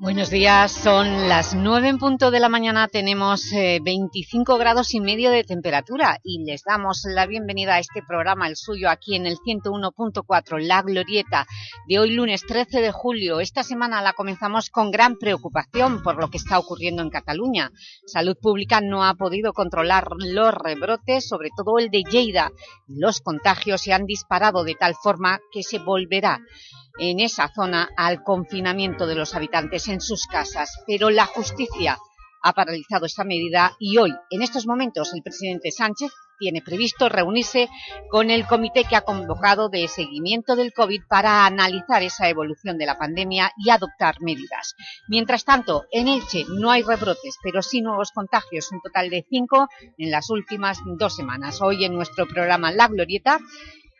Buenos días, son las 9 en punto de la mañana, tenemos 25 eh, grados y medio de temperatura y les damos la bienvenida a este programa, el suyo, aquí en el 101.4, La Glorieta, de hoy lunes 13 de julio. Esta semana la comenzamos con gran preocupación por lo que está ocurriendo en Cataluña. Salud Pública no ha podido controlar los rebrotes, sobre todo el de Lleida, los contagios se han disparado de tal forma que se volverá en esa zona al confinamiento de los habitantes en sus casas, pero la justicia ha paralizado esta medida y hoy, en estos momentos, el presidente Sánchez tiene previsto reunirse con el comité que ha convocado de seguimiento del COVID para analizar esa evolución de la pandemia y adoptar medidas. Mientras tanto, en Elche no hay rebrotes, pero sí nuevos contagios, un total de cinco en las últimas dos semanas. Hoy en nuestro programa La Glorieta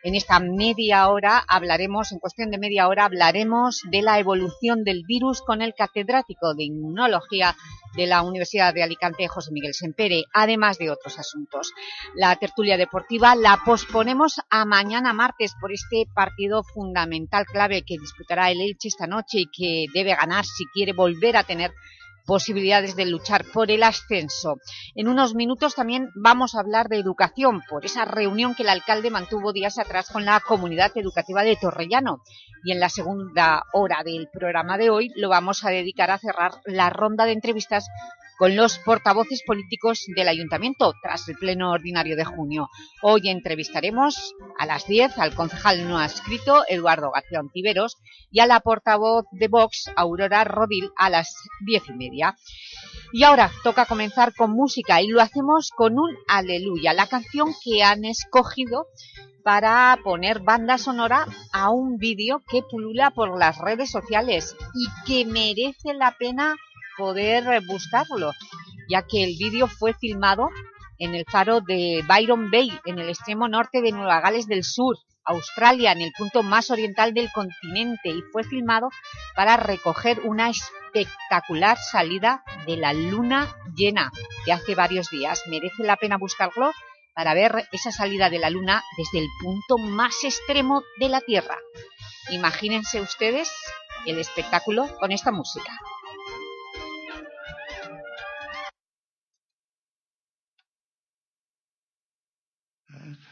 en esta media hora hablaremos, en cuestión de media hora, hablaremos de la evolución del virus con el catedrático de Inmunología de la Universidad de Alicante, José Miguel Sempere, además de otros asuntos. La tertulia deportiva la posponemos a mañana martes por este partido fundamental clave que disputará el Elche esta noche y que debe ganar si quiere volver a tener posibilidades de luchar por el ascenso. En unos minutos también vamos a hablar de educación, por esa reunión que el alcalde mantuvo días atrás con la comunidad educativa de Torrellano. Y en la segunda hora del programa de hoy lo vamos a dedicar a cerrar la ronda de entrevistas con los portavoces políticos del Ayuntamiento tras el pleno ordinario de junio. Hoy entrevistaremos a las 10 al concejal no adscrito Eduardo García Ontiveros y a la portavoz de Vox Aurora Rodil a las 10 y media. Y ahora toca comenzar con música y lo hacemos con un Aleluya, la canción que han escogido para poner banda sonora a un vídeo que pulula por las redes sociales y que merece la pena poder buscarlo, ya que el vídeo fue filmado en el faro de Byron Bay, en el extremo norte de Nueva Gales del Sur, Australia, en el punto más oriental del continente, y fue filmado para recoger una espectacular salida de la luna llena de hace varios días. Merece la pena buscarlo para ver esa salida de la luna desde el punto más extremo de la Tierra. Imagínense ustedes el espectáculo con esta música.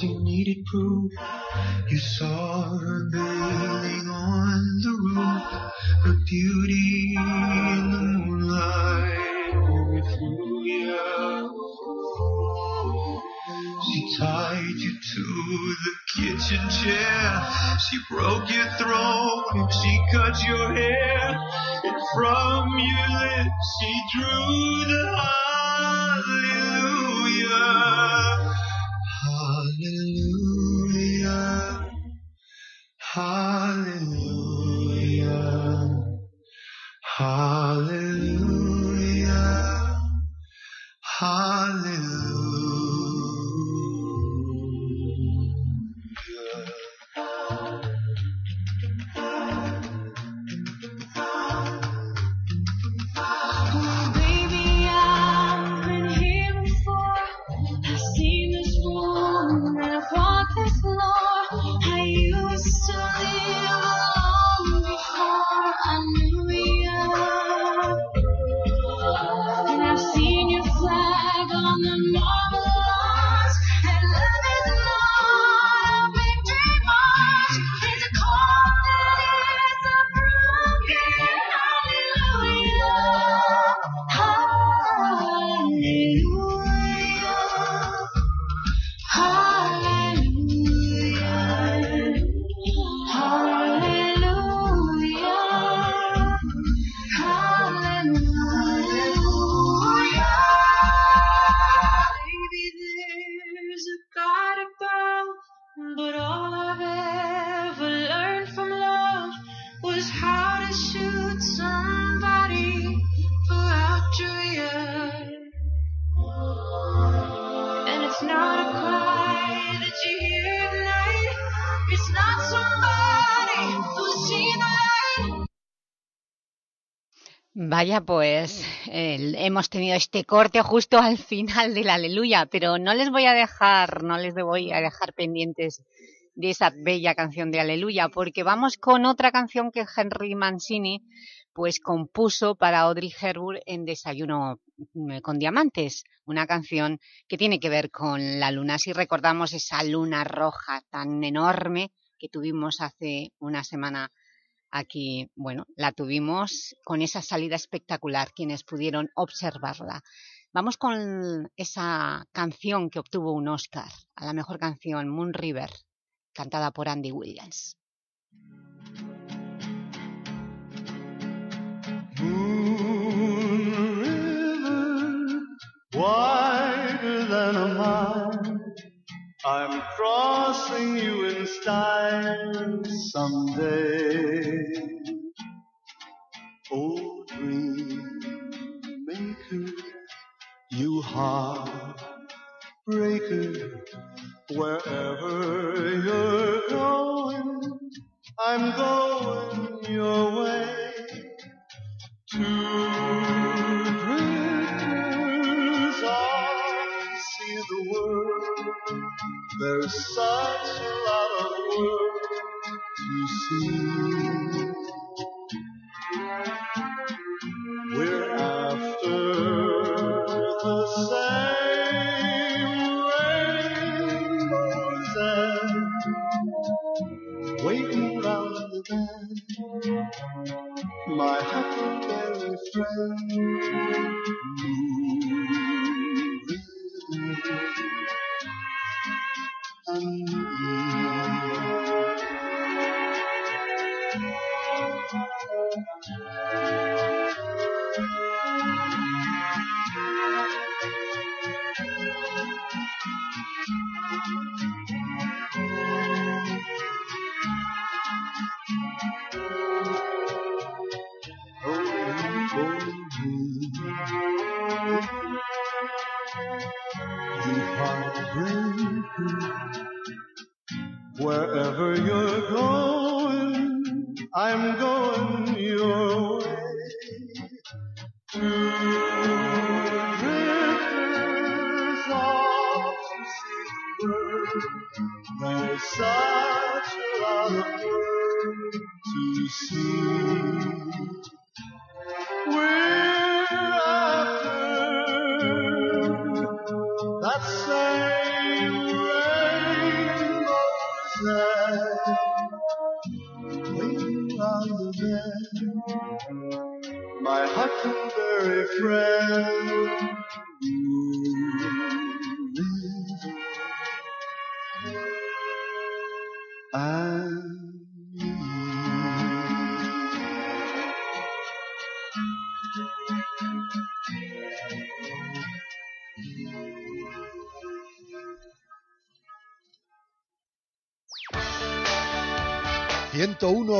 but you needed proof. You saw her bathing on the roof, her beauty in the moonlight overthrew you. She tied you to the kitchen chair, she broke your throat, she cut your hair, and from your lips she drew the hallelujah. Hallelujah. Vaya, pues hemos tenido este corte justo al final del Aleluya, pero no les voy a dejar, no les voy a dejar pendientes de esa bella canción de Aleluya, porque vamos con otra canción que Henry Mancini pues compuso para Audrey Hepburn en Desayuno mm, con Diamantes, una canción que tiene que ver con la luna. Si recordamos esa luna roja tan enorme que tuvimos hace una semana aquí, bueno, la tuvimos con esa salida espectacular, quienes pudieron observarla. Vamos con esa canción que obtuvo un Oscar, a la mejor canción, Moon River, cantada por Andy Williams. wider than a. I'm crossing you in style someday. Oh, dream maker, you heartbreaker, wherever you're going, I'm going your way. To drifters off see the world. There's such a lot of world to see.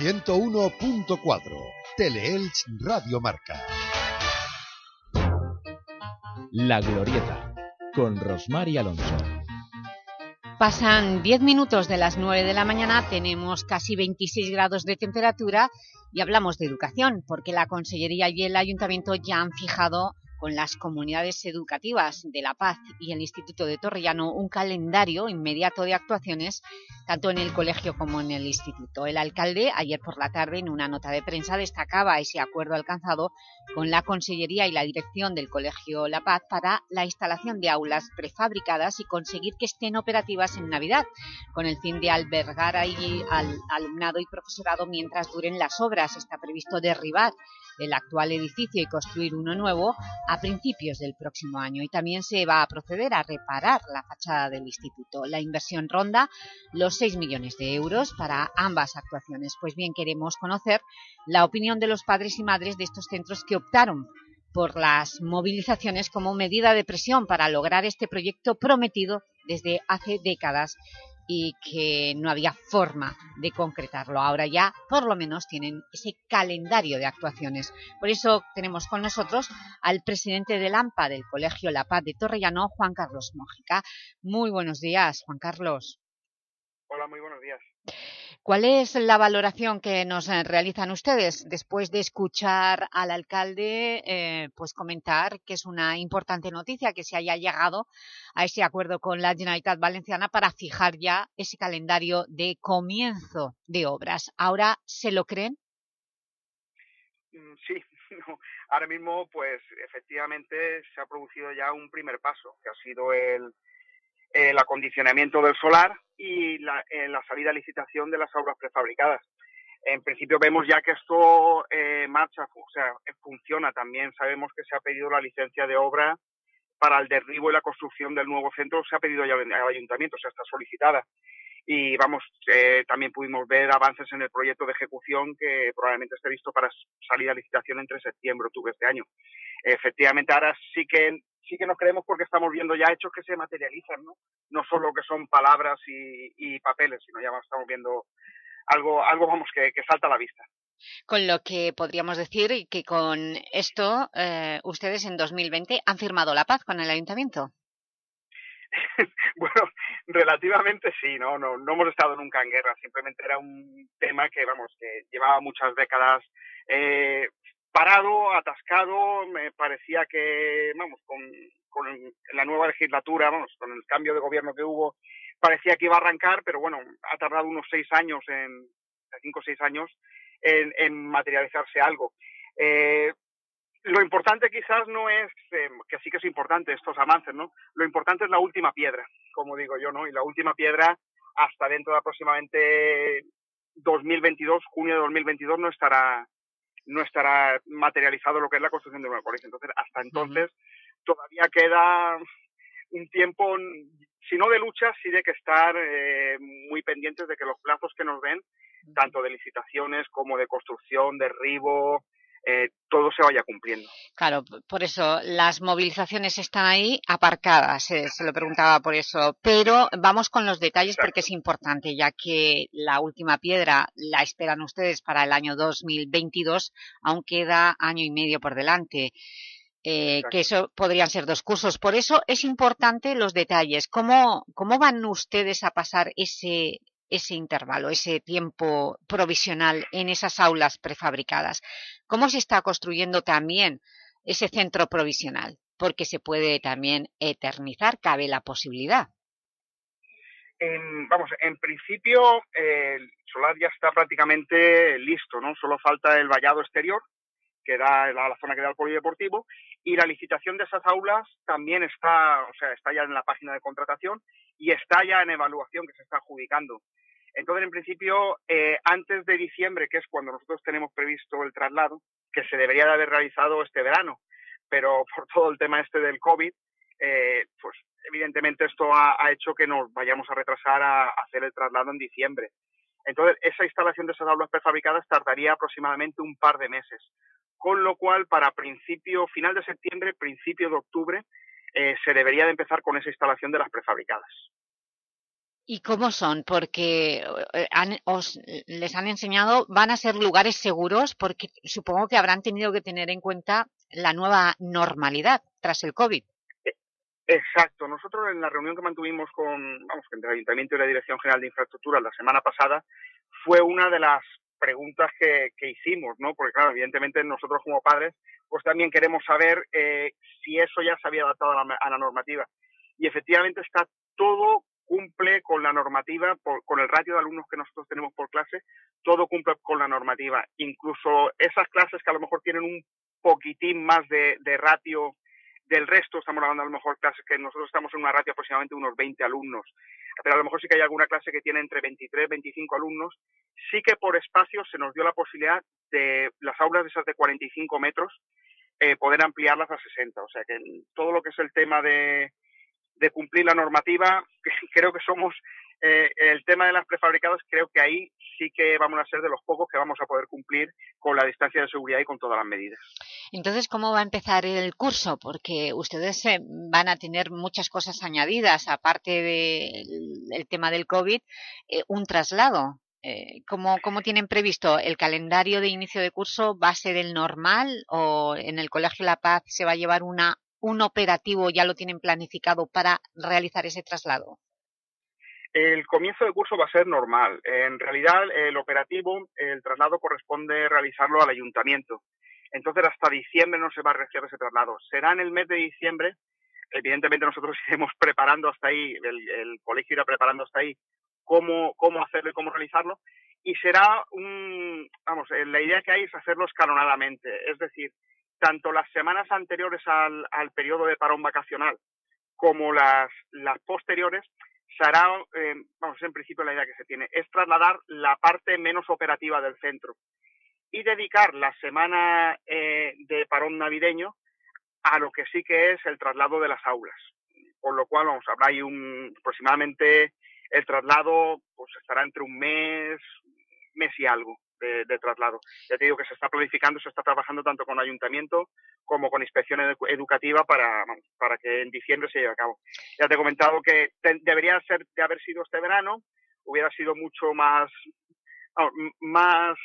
101.4 Teleelch Radio Marca. La Glorieta, con Rosmar y Alonso. Pasan 10 minutos de las 9 de la mañana, tenemos casi 26 grados de temperatura y hablamos de educación, porque la Consellería y el Ayuntamiento ya han fijado con las comunidades educativas de La Paz y el Instituto de Torrellano un calendario inmediato de actuaciones tanto en el colegio como en el instituto. El alcalde, ayer por la tarde, en una nota de prensa, destacaba ese acuerdo alcanzado con la Consellería y la dirección del Colegio La Paz para la instalación de aulas prefabricadas y conseguir que estén operativas en Navidad, con el fin de albergar al alumnado y profesorado mientras duren las obras. Está previsto derribar el actual edificio y construir uno nuevo a principios del próximo año. Y también se va a proceder a reparar la fachada del instituto. La inversión ronda los 6 millones de euros para ambas actuaciones. Pues bien, queremos conocer la opinión de los padres y madres de estos centros que optaron por las movilizaciones como medida de presión para lograr este proyecto prometido desde hace décadas y que no había forma de concretarlo. Ahora ya, por lo menos, tienen ese calendario de actuaciones. Por eso tenemos con nosotros al presidente del AMPA del Colegio La Paz de Torrellano, Juan Carlos Mójica. Muy buenos días, Juan Carlos. Hola, muy buenos días. ¿Cuál es la valoración que nos eh, realizan ustedes después de escuchar al alcalde eh, pues comentar que es una importante noticia que se haya llegado a ese acuerdo con la Generalitat Valenciana para fijar ya ese calendario de comienzo de obras? ¿Ahora se lo creen? Mm, sí, ahora mismo pues efectivamente se ha producido ya un primer paso, que ha sido el, el acondicionamiento del solar y la, eh, salida a licitación de las aulas prefabricadas. En principio vemos ya que esto eh, marcha, o sea, funciona también. Sabemos que se ha pedido la licencia de obra para el derribo y la construcción del nuevo centro, se ha pedido ya al ayuntamiento, o sea, está solicitada. Y vamos, eh, también pudimos ver avances en el proyecto de ejecución que probablemente esté listo para salir a licitación entre septiembre y octubre de este año. Efectivamente, ahora sí que sí que nos creemos porque estamos viendo ya hechos que se materializan, ¿no? No solo que son palabras y, papeles, sino ya estamos viendo algo, algo vamos, que, que, salta a la vista. Con lo que podríamos decir que con esto eh, ustedes en 2020 han firmado la paz con el Ayuntamiento. bueno, relativamente sí, ¿no? ¿no? No hemos estado nunca en guerra, simplemente era un tema que, vamos, que llevaba muchas décadas eh, parado, atascado, me parecía que, vamos, con, la nueva legislatura, vamos, con el cambio de gobierno que hubo, parecía que iba a arrancar, pero bueno, ha tardado unos seis años, en cinco o seis años, en, en materializarse algo. Eh, lo importante quizás no es, eh, que sí que es importante estos avances, ¿no? Lo importante es la última piedra, como digo yo, ¿no? Y la última piedra hasta dentro de aproximadamente 2022, junio de 2022, no estará no estará materializado lo que es la construcción de nuevo colegio. Entonces, hasta entonces todavía queda un tiempo, si no de lucha, sí de que estar eh, muy pendientes de que los plazos que nos den, tanto de licitaciones como de construcción, derribo, eh, todo se vaya cumpliendo. Claro, por eso las movilizaciones están ahí aparcadas, eh, se lo preguntaba por eso, pero vamos con los detalles Exacto. porque es importante, ya que la última piedra la esperan ustedes para el año 2022, aún queda año y medio por delante. Eh, que eso podrían ser dos cursos. Por eso es importante los detalles. ¿Cómo, cómo van ustedes a pasar ese, ese intervalo, ese tiempo provisional en esas aulas prefabricadas? ¿Cómo se está construyendo también ese centro provisional? Porque se puede también eternizar, cabe la posibilidad. En, vamos, en principio el solar ya está prácticamente listo, ¿no? Solo falta el vallado exterior, que da la, zona que da el polideportivo, y la licitación de esas aulas también está, o sea, está ya en la página de contratación y está ya en evaluación que se está adjudicando. Entonces, en principio, eh, antes de diciembre, que es cuando nosotros tenemos previsto el traslado, que se debería de haber realizado este verano, pero por todo el tema este del COVID, eh, pues evidentemente esto ha, hecho que nos vayamos a retrasar a hacer el traslado en diciembre. Entonces, esa instalación de esas aulas prefabricadas tardaría aproximadamente un par de meses con lo cual para principio, final de septiembre, principio de octubre, eh, se debería de empezar con esa instalación de las prefabricadas. ¿Y cómo son? Porque eh, han, os, les han enseñado, van a ser lugares seguros, porque supongo que habrán tenido que tener en cuenta la nueva normalidad tras el COVID. Exacto. Nosotros en la reunión que mantuvimos con, vamos, entre el Ayuntamiento y la Dirección General de Infraestructuras la semana pasada, fue una de las preguntas que, que, hicimos, ¿no? Porque claro, evidentemente nosotros como padres, pues también queremos saber eh, si eso ya se había adaptado a la, a la, normativa. Y efectivamente está todo cumple con la normativa, por, con el ratio de alumnos que nosotros tenemos por clase, todo cumple con la normativa. Incluso esas clases que a lo mejor tienen un poquitín más de, de ratio del resto, estamos hablando a lo mejor clases que nosotros estamos en una ratio aproximadamente unos 20 alumnos, pero a lo mejor sí que hay alguna clase que tiene entre 23 25 alumnos, sí que por espacio se nos dio la posibilidad de las aulas esas de 45 metros, eh, poder ampliarlas a 60. O sea que todo lo que es el tema de, de cumplir la normativa, creo que somos eh, el tema de las prefabricadas, creo que ahí sí que vamos a ser de los pocos que vamos a poder cumplir con la distancia de seguridad y con todas las medidas. Entonces, ¿cómo va a empezar el curso? Porque ustedes eh, van a tener muchas cosas añadidas, aparte del tema del COVID, eh, un traslado. ¿cómo, ¿Cómo tienen previsto? ¿El calendario de inicio de curso va a ser el normal o en el Colegio La Paz se va a llevar una, un operativo, ya lo tienen planificado para realizar ese traslado? El comienzo de curso va a ser normal. En realidad, el operativo, el traslado corresponde realizarlo al ayuntamiento. Entonces, hasta diciembre no se va a realizar ese traslado. Será en el mes de diciembre. Evidentemente, nosotros iremos preparando hasta ahí, el, colegio irá preparando hasta ahí cómo, cómo hacerlo y cómo realizarlo. Y será un, vamos, eh, la idea que hay es hacerlo escalonadamente. Es decir, tanto las semanas anteriores al, al periodo de parón vacacional como las, las posteriores será, eh, vamos, en principio la idea que se tiene, es trasladar la parte menos operativa del centro y dedicar la semana eh, de parón navideño a lo que sí que es el traslado de las aulas. Por lo cual, vamos, habrá ahí un, aproximadamente el traslado, pues estará entre un mes, mes y algo de, traslado. Ya te digo que se está planificando, se está trabajando tanto con ayuntamiento como con inspección educativa para, para que en diciembre se lleve a cabo. Ya te he comentado que debería ser de haber sido este verano, hubiera sido mucho más, más,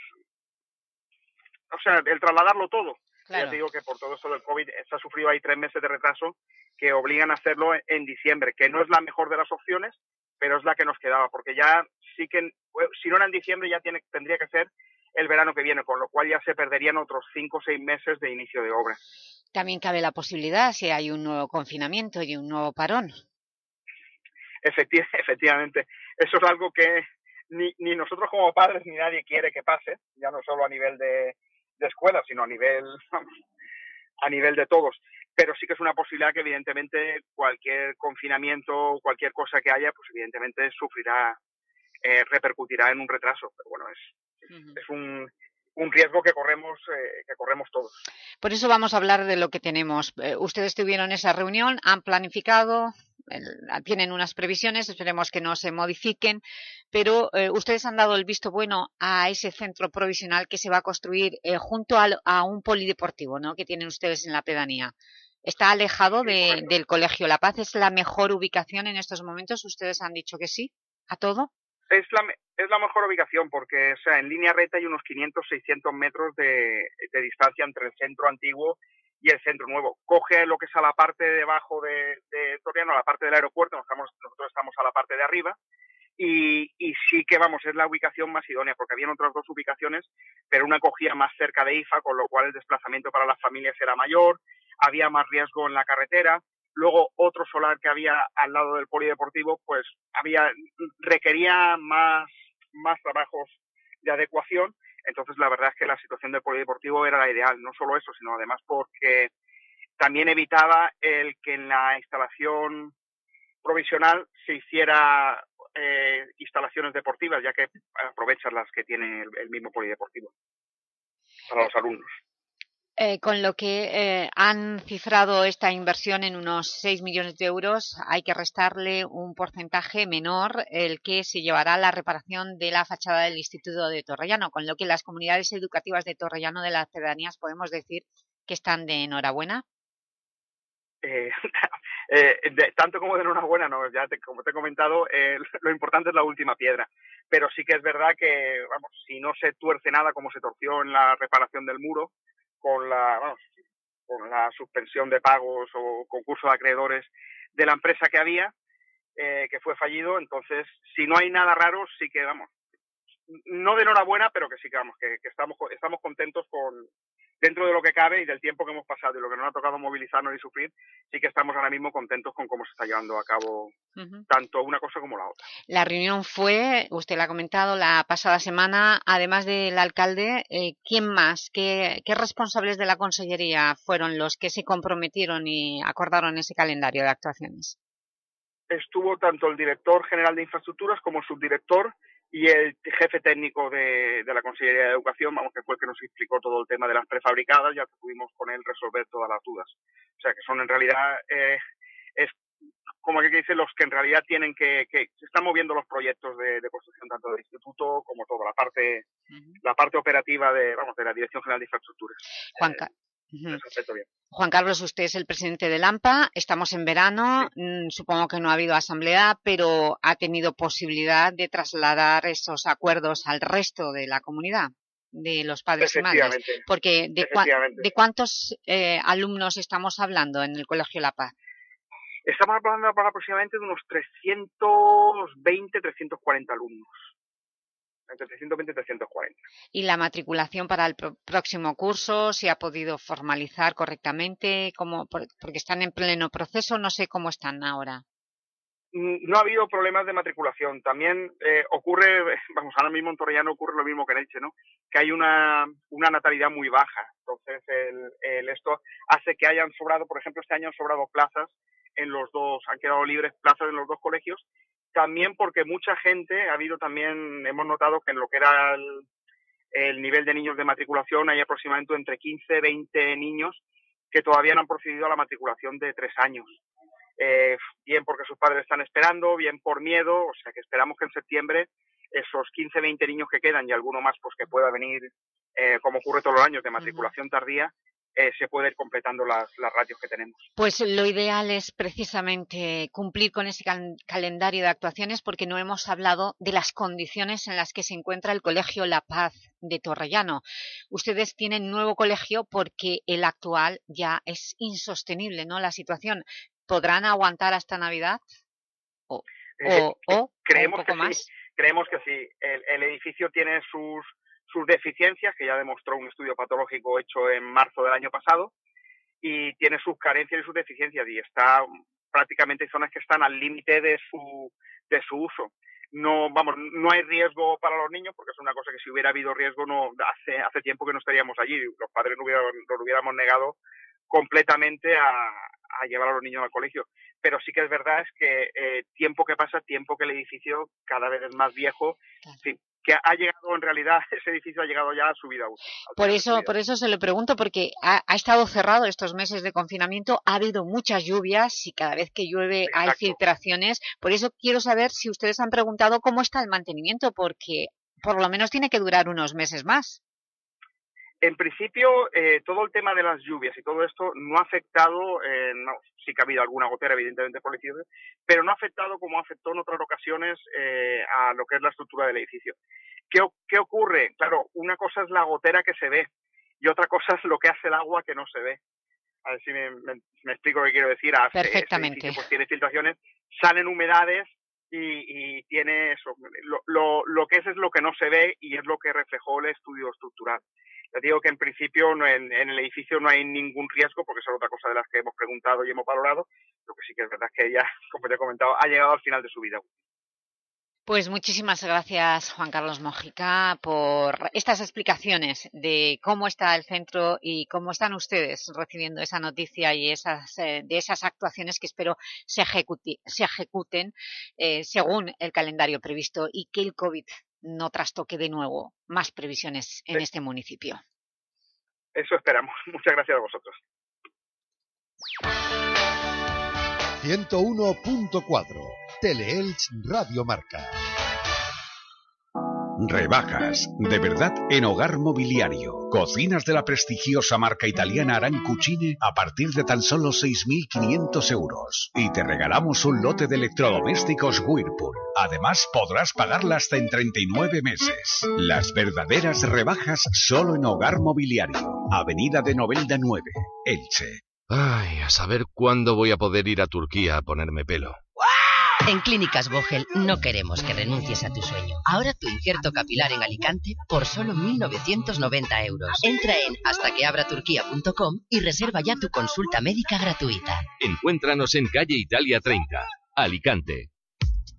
o sea, el trasladarlo todo. Ya te digo que por todo esto del COVID se ha sufrido ahí tres meses de retraso que obligan a hacerlo en diciembre, que no es la mejor de las opciones, pero es la que nos quedaba, porque ya sí que, si no era en diciembre, ya tiene, tendría que ser el verano que viene, con lo cual ya se perderían otros cinco o seis meses de inicio de obra. También cabe la posibilidad, si hay un nuevo confinamiento y un nuevo parón. efectivamente, eso es algo que ni, ni nosotros como padres ni nadie quiere que pase, ya no solo a nivel de, de escuela, sino a nivel, a nivel de todos pero sí que es una posibilidad que evidentemente cualquier confinamiento, cualquier cosa que haya, pues evidentemente sufrirá, eh, repercutirá en un retraso. Pero bueno, es, es un, un riesgo que corremos, eh, que corremos todos. Por eso vamos a hablar de lo que tenemos. Eh, ustedes tuvieron esa reunión, han planificado, tienen unas previsiones, esperemos que no se modifiquen, pero eh, ustedes han dado el visto bueno a ese centro provisional que se va a construir junto a, un polideportivo ¿no? que tienen ustedes en la pedanía. ¿Está alejado del Colegio La Paz? ¿Es la mejor ubicación en estos momentos? ¿Ustedes han dicho que sí a todo? Es la, es la mejor ubicación porque o sea, en línea recta hay unos 500, 600 metros de, de distancia entre el centro antiguo y el centro nuevo. Coge lo que es a la parte de debajo de, de Torriano, a la parte del aeropuerto, nosotros estamos a la parte de arriba, y, y, sí que vamos, es la ubicación más idónea, porque habían otras dos ubicaciones, pero una cogía más cerca de IFA, con lo cual el desplazamiento para las familias era mayor, había más riesgo en la carretera. Luego otro solar que había al lado del polideportivo, pues había requería más más trabajos de adecuación. Entonces la verdad es que la situación del polideportivo era la ideal, no solo eso, sino además porque también evitaba el que en la instalación provisional se hiciera eh, instalaciones deportivas, ya que aprovechan las que tiene el mismo polideportivo para los alumnos. Eh, con lo que eh, han cifrado esta inversión en unos 6 millones de euros, hay que restarle un porcentaje menor el que se llevará la reparación de la fachada del Instituto de Torrellano, con lo que las comunidades educativas de Torrellano de las pedanías podemos decir que están de enhorabuena. Eh, tanto como de enhorabuena, no, ya como te he comentado, lo importante es la última piedra. Pero sí que es verdad que, vamos, si no se tuerce nada como se torció en la reparación del muro, con la, con la suspensión de pagos o concurso de acreedores de la empresa que había, eh, que fue fallido. Entonces, si no hay nada raro, sí que, vamos, no de enhorabuena, pero que sí que, vamos, que, que estamos, estamos contentos con, dentro de lo que cabe y del tiempo que hemos pasado y lo que nos ha tocado movilizarnos y sufrir, sí que estamos ahora mismo contentos con cómo se está llevando a cabo tanto una cosa como la otra. La reunión fue, usted la ha comentado, la pasada semana, además del alcalde, eh, ¿quién más? ¿Qué, ¿Qué responsables de la Consellería fueron los que se comprometieron y acordaron ese calendario de actuaciones? Estuvo tanto el director general de infraestructuras como el subdirector y el jefe técnico de, de, la Consellería de Educación, vamos, que fue el que nos explicó todo el tema de las prefabricadas, ya que pudimos con él resolver todas las dudas. O sea, que son en realidad, eh, es como que dice, los que en realidad tienen que, que se están moviendo los proyectos de, de construcción tanto del instituto como toda la parte, uh -huh. la parte operativa de, vamos, de la Dirección General de Infraestructuras. Juanca. Bien. Juan Carlos, usted es el presidente del AMPA, estamos en verano, sí. Mm, supongo que no ha habido asamblea, pero ha tenido posibilidad de trasladar esos acuerdos al resto de la comunidad de los padres y madres. Porque ¿de, cua ¿de cuántos eh, alumnos estamos hablando en el Colegio La Paz? Estamos hablando aproximadamente de unos 320, 340 alumnos. Entre 320 y 340. ¿Y la matriculación para el próximo curso se ha podido formalizar correctamente? como Porque están en pleno proceso, no sé cómo están ahora. No ha habido problemas de matriculación. También eh, ocurre, vamos, ahora mismo en Torrellano ocurre lo mismo que en Elche, ¿no? Que hay una, una natalidad muy baja. Entonces, el, el, esto hace que hayan sobrado, por ejemplo, este año han sobrado plazas en los dos, han quedado libres plazas en los dos colegios, también porque mucha gente, ha habido también, hemos notado que en lo que era el, el nivel de niños de matriculación hay aproximadamente entre 15, 20 niños que todavía no han procedido a la matriculación de tres años. Eh, bien porque sus padres están esperando, bien por miedo, o sea que esperamos que en septiembre esos 15, 20 niños que quedan y alguno más pues que pueda venir, eh, como ocurre todos los años, de matriculación tardía, eh, se puede ir completando las, las, ratios que tenemos. Pues lo ideal es precisamente cumplir con ese cal calendario de actuaciones porque no hemos hablado de las condiciones en las que se encuentra el Colegio La Paz de Torrellano. Ustedes tienen nuevo colegio porque el actual ya es insostenible, ¿no? La situación. ¿Podrán aguantar hasta Navidad? ¿O, eh, o, o creemos un poco que más? Sí, creemos que sí. El, el edificio tiene sus sus deficiencias, que ya demostró un estudio patológico hecho en marzo del año pasado, y tiene sus carencias y sus deficiencias, y está prácticamente en zonas que están al límite de su, de su uso. No, vamos, no hay riesgo para los niños, porque es una cosa que si hubiera habido riesgo, no, hace, hace tiempo que no estaríamos allí, los padres no hubieran, lo hubiéramos negado completamente a, a llevar a los niños al colegio. Pero sí que es verdad es que eh, tiempo que pasa, tiempo que el edificio cada vez es más viejo, sí, que ha llegado en realidad, ese edificio ha llegado ya a su vida útil. Por eso, por eso se lo pregunto, porque ha, ha, estado cerrado estos meses de confinamiento, ha habido muchas lluvias y cada vez que llueve Exacto. hay filtraciones. Por eso quiero saber si ustedes han preguntado cómo está el mantenimiento, porque por lo menos tiene que durar unos meses más. En principio, eh, todo el tema de las lluvias y todo esto no ha afectado, eh, no, sí que ha habido alguna gotera, evidentemente, por el edificio, pero no ha afectado como afectó en otras ocasiones eh, a lo que es la estructura del edificio. ¿Qué, ¿Qué, ocurre? Claro, una cosa es la gotera que se ve y otra cosa es lo que hace el agua que no se ve. A ver si me, me, me explico lo que quiero decir. Hace, Perfectamente. Edificio, pues, tiene filtraciones, salen humedades y, y tiene eso. Lo, lo, lo que es es lo que no se ve y es lo que reflejó el estudio estructural. Ya digo que en principio en, el edificio no hay ningún riesgo, porque esa es otra cosa de las que hemos preguntado y hemos valorado. Lo que sí que es verdad es que ya, como te he comentado, ha llegado al final de su vida. Pues muchísimas gracias, Juan Carlos Mojica, por estas explicaciones de cómo está el centro y cómo están ustedes recibiendo esa noticia y esas, eh, de esas actuaciones que espero se ejecuten eh, según el calendario previsto y que el COVID no trastoque de nuevo más previsiones en sí. este municipio. Eso esperamos. Muchas gracias a vosotros. 101.4 Teleelch Radio Marca. Rebajas, de verdad en hogar mobiliario. Cocinas de la prestigiosa marca italiana Arancucine a partir de tan solo 6.500 euros. Y te regalamos un lote de electrodomésticos Whirlpool. Además podrás pagarla hasta en 39 meses. Las verdaderas rebajas solo en hogar mobiliario. Avenida de Novelda 9, Elche. Ay, a saber cuándo voy a poder ir a Turquía a ponerme pelo. En Clínicas Vogel no queremos que renuncies a tu sueño. Ahora tu injerto capilar en Alicante por solo 1.990 euros. Entra en hastaqueabraturquía.com y reserva ya tu consulta médica gratuita. Encuéntranos en calle Italia 30, Alicante.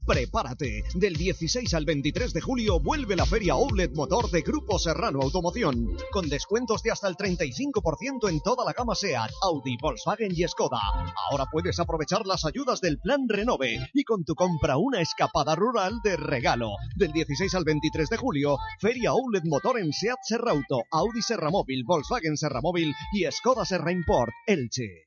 Prepárate. Del 16 al 23 de julio vuelve la Feria Outlet Motor de Grupo Serrano Automoción, con descuentos de hasta el 35% en toda la gama SEAT, Audi, Volkswagen y Skoda. Ahora puedes aprovechar las ayudas del Plan Renove y con tu compra una escapada rural de regalo. Del 16 al 23 de julio, Feria Outlet Motor en SEAT Serrauto, Audi Serramóvil, Volkswagen Serramóvil y Skoda Serra Import, Elche.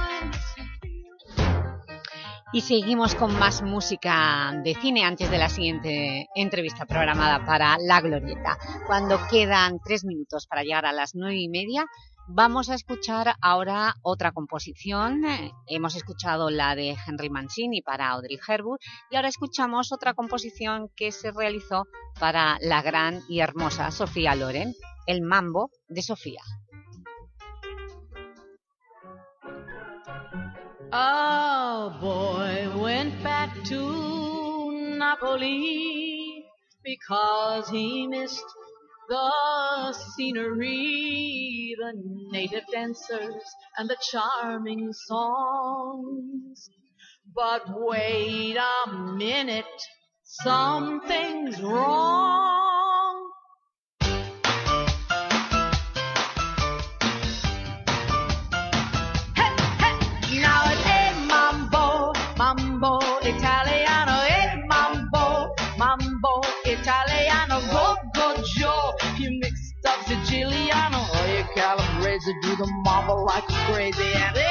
Y seguimos con más música de cine antes de la siguiente entrevista programada para La Glorieta. Cuando quedan tres minutos para llegar a las nueve y media, vamos a escuchar ahora otra composición. Hemos escuchado la de Henry Mancini para Audrey Hepburn y ahora escuchamos otra composición que se realizó para la gran y hermosa Sofía Loren, El Mambo de Sofía. A boy went back to Napoli because he missed the scenery, the native dancers, and the charming songs. But wait a minute, something's wrong. them marvel like crazy. And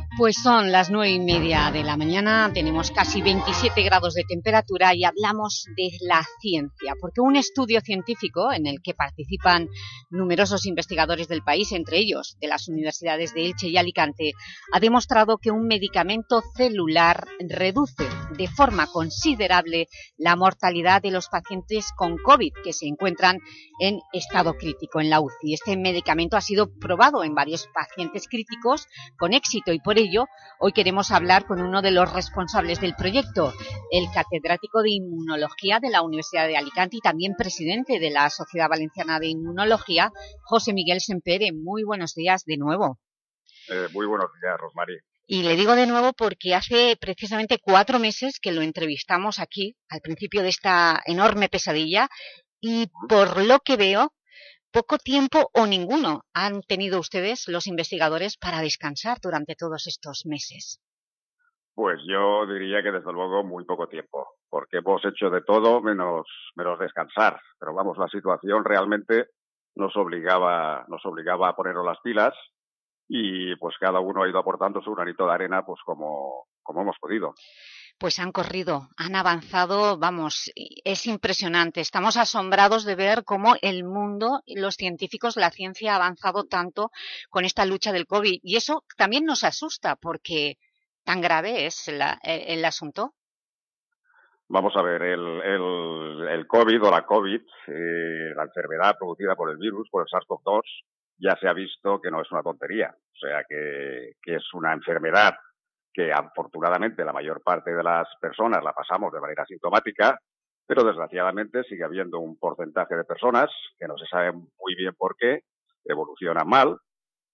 Pues son las nueve y media de la mañana, tenemos casi 27 grados de temperatura y hablamos de la ciencia, porque un estudio científico en el que participan numerosos investigadores del país, entre ellos de las universidades de Elche y Alicante, ha demostrado que un medicamento celular reduce de forma considerable la mortalidad de los pacientes con COVID que se encuentran en estado crítico en la UCI. Este medicamento ha sido probado en varios pacientes críticos con éxito y por ello, hoy queremos hablar con uno de los responsables del proyecto, el catedrático de Inmunología de la Universidad de Alicante y también presidente de la Sociedad Valenciana de Inmunología, José Miguel Sempere. Muy buenos días de nuevo. Eh, muy buenos días, Rosmary. Y le digo de nuevo porque hace precisamente cuatro meses que lo entrevistamos aquí, al principio de esta enorme pesadilla, y por lo que veo, poco tiempo o ninguno han tenido ustedes, los investigadores, para descansar durante todos estos meses. Pues yo diría que desde luego muy poco tiempo, porque hemos hecho de todo menos, descansar. Pero vamos, la situación realmente nos obligaba, nos obligaba a ponernos las pilas y pues cada uno ha ido aportando su granito de arena pues como, como hemos podido pues han corrido, han avanzado, vamos, es impresionante. Estamos asombrados de ver cómo el mundo, los científicos, la ciencia ha avanzado tanto con esta lucha del COVID. Y eso también nos asusta porque tan grave es la, el, el, asunto. Vamos a ver, el, el, el COVID o la COVID, eh, la enfermedad producida por el virus, por el SARS-CoV-2, ya se ha visto que no es una tontería. O sea, que es una enfermedad que afortunadamente la mayor parte de las personas la pasamos de manera sintomática, pero desgraciadamente sigue habiendo un porcentaje de personas que no se sabe muy bien por qué, evolucionan mal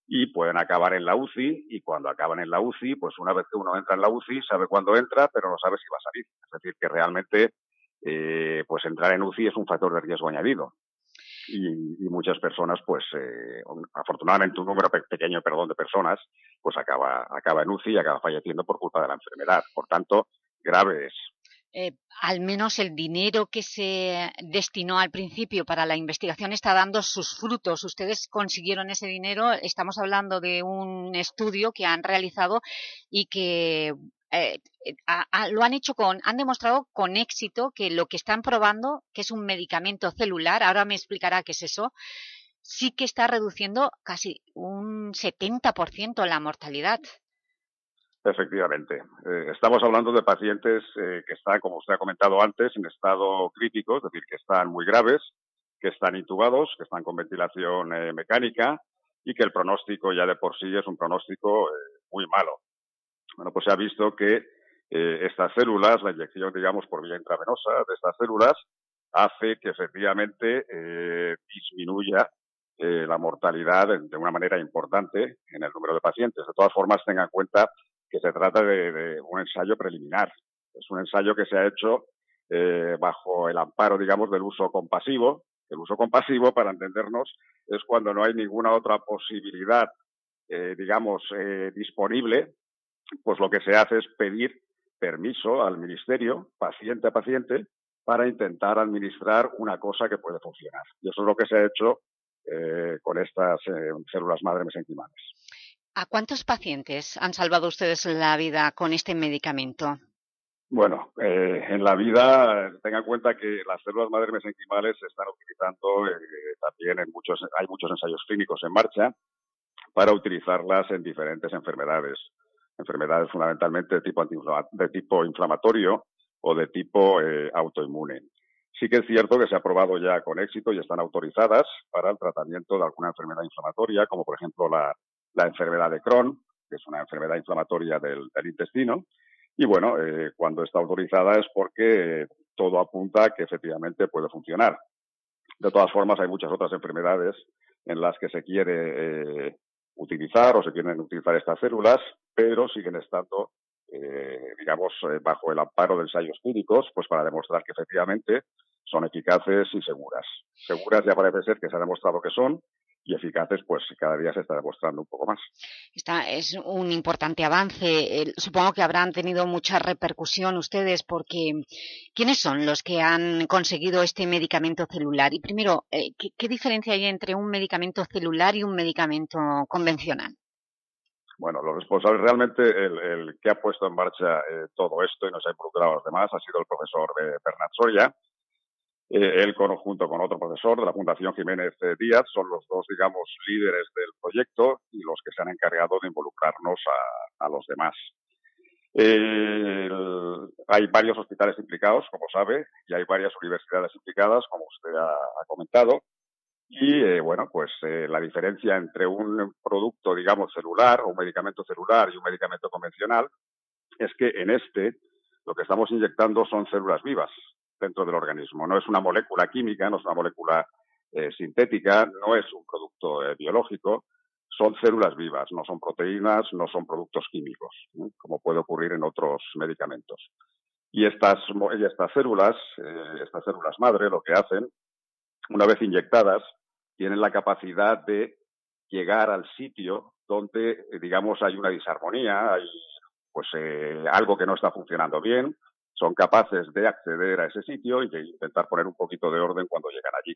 y pueden acabar en la UCI y cuando acaban en la UCI, pues una vez que uno entra en la UCI sabe cuándo entra, pero no sabe si va a salir. Es decir, que realmente eh, pues entrar en UCI es un factor de riesgo añadido y, y muchas personas, pues eh, afortunadamente un número pe pequeño, perdón, de personas, pues acaba, acaba en UCI y acaba falleciendo por culpa de la enfermedad. Por tanto, grave es. Eh, al menos el dinero que se destinó al principio para la investigación está dando sus frutos. Ustedes consiguieron ese dinero, estamos hablando de un estudio que han realizado y que eh, a, lo han hecho con, han demostrado con éxito que lo que están probando, que es un medicamento celular, ahora me explicará qué es eso, sí que está reduciendo casi un 70% la mortalidad. Efectivamente. Eh, estamos hablando de pacientes eh, que están, como usted ha comentado antes, en estado crítico, es decir, que están muy graves, que están intubados, que están con ventilación eh, mecánica y que el pronóstico ya de por sí es un pronóstico muy malo. Bueno, pues se ha visto que estas células, la inyección, digamos, por vía intravenosa de estas células, hace que efectivamente disminuya eh, la mortalidad de, una manera importante en el número de pacientes. De todas formas, tengan en cuenta que se trata de, de un ensayo preliminar. Es un ensayo que se ha hecho eh, bajo el amparo, digamos, del uso compasivo. El uso compasivo, para entendernos, es cuando no hay ninguna otra posibilidad, eh, digamos, eh, disponible, pues lo que se hace es pedir permiso al ministerio, paciente a paciente, para intentar administrar una cosa que puede funcionar. Y eso es lo que se ha hecho eh, con estas eh, células madre mesenquimales. ¿A cuántos pacientes han salvado ustedes la vida con este medicamento? Bueno, eh, en la vida, tenga en cuenta que las células madre mesenquimales se están utilizando eh, también en muchos, hay muchos ensayos clínicos en marcha para utilizarlas en diferentes enfermedades. Enfermedades fundamentalmente de tipo, de tipo inflamatorio o de tipo eh, autoinmune. Sí que es cierto que se ha probado ya con éxito y están autorizadas para el tratamiento de alguna enfermedad inflamatoria, como por ejemplo la, la enfermedad de Crohn, que es una enfermedad inflamatoria del, del intestino. Y bueno, eh, cuando está autorizada es porque todo apunta a que efectivamente puede funcionar. De todas formas, hay muchas otras enfermedades en las que se quiere eh, utilizar o se quieren utilizar estas células, pero siguen estando, eh, digamos, eh, bajo el amparo de ensayos clínicos, pues para demostrar que efectivamente son eficaces y seguras. Seguras ya parece ser que se ha demostrado que son y eficaces, pues cada día se está demostrando un poco más. Esta es un importante avance. Supongo que habrán tenido mucha repercusión ustedes porque ¿quiénes son los que han conseguido este medicamento celular? Y primero, eh, ¿qué, qué diferencia hay entre un medicamento celular y un medicamento convencional? Bueno, los responsables, realmente el, el que ha puesto en marcha eh, todo esto y nos ha involucrado a los demás ha sido el profesor eh, Bernat Soria. Eh, él con- junto con otro profesor de la Fundación Jiménez eh, Díaz son los dos, digamos, líderes del proyecto y los que se han encargado de involucrarnos a, los demás. Eh, hay varios hospitales implicados, como sabe, y hay varias universidades implicadas, como usted ha, comentado. Y bueno, pues la diferencia entre un producto, digamos, celular o un medicamento celular y un medicamento convencional es que en este lo que estamos inyectando son células vivas dentro del organismo. No es una molécula química, no es una molécula eh, sintética, no es un producto eh, biológico, son células vivas, no son proteínas, no son productos químicos, como puede ocurrir en otros medicamentos. Y estas, y estas células, eh, estas células madre, lo que hacen, una vez inyectadas, tienen la capacidad de llegar al sitio donde, digamos, hay una disarmonía, hay pues algo que no está funcionando bien, son capaces de acceder a ese sitio y de intentar poner un poquito de orden cuando llegan allí.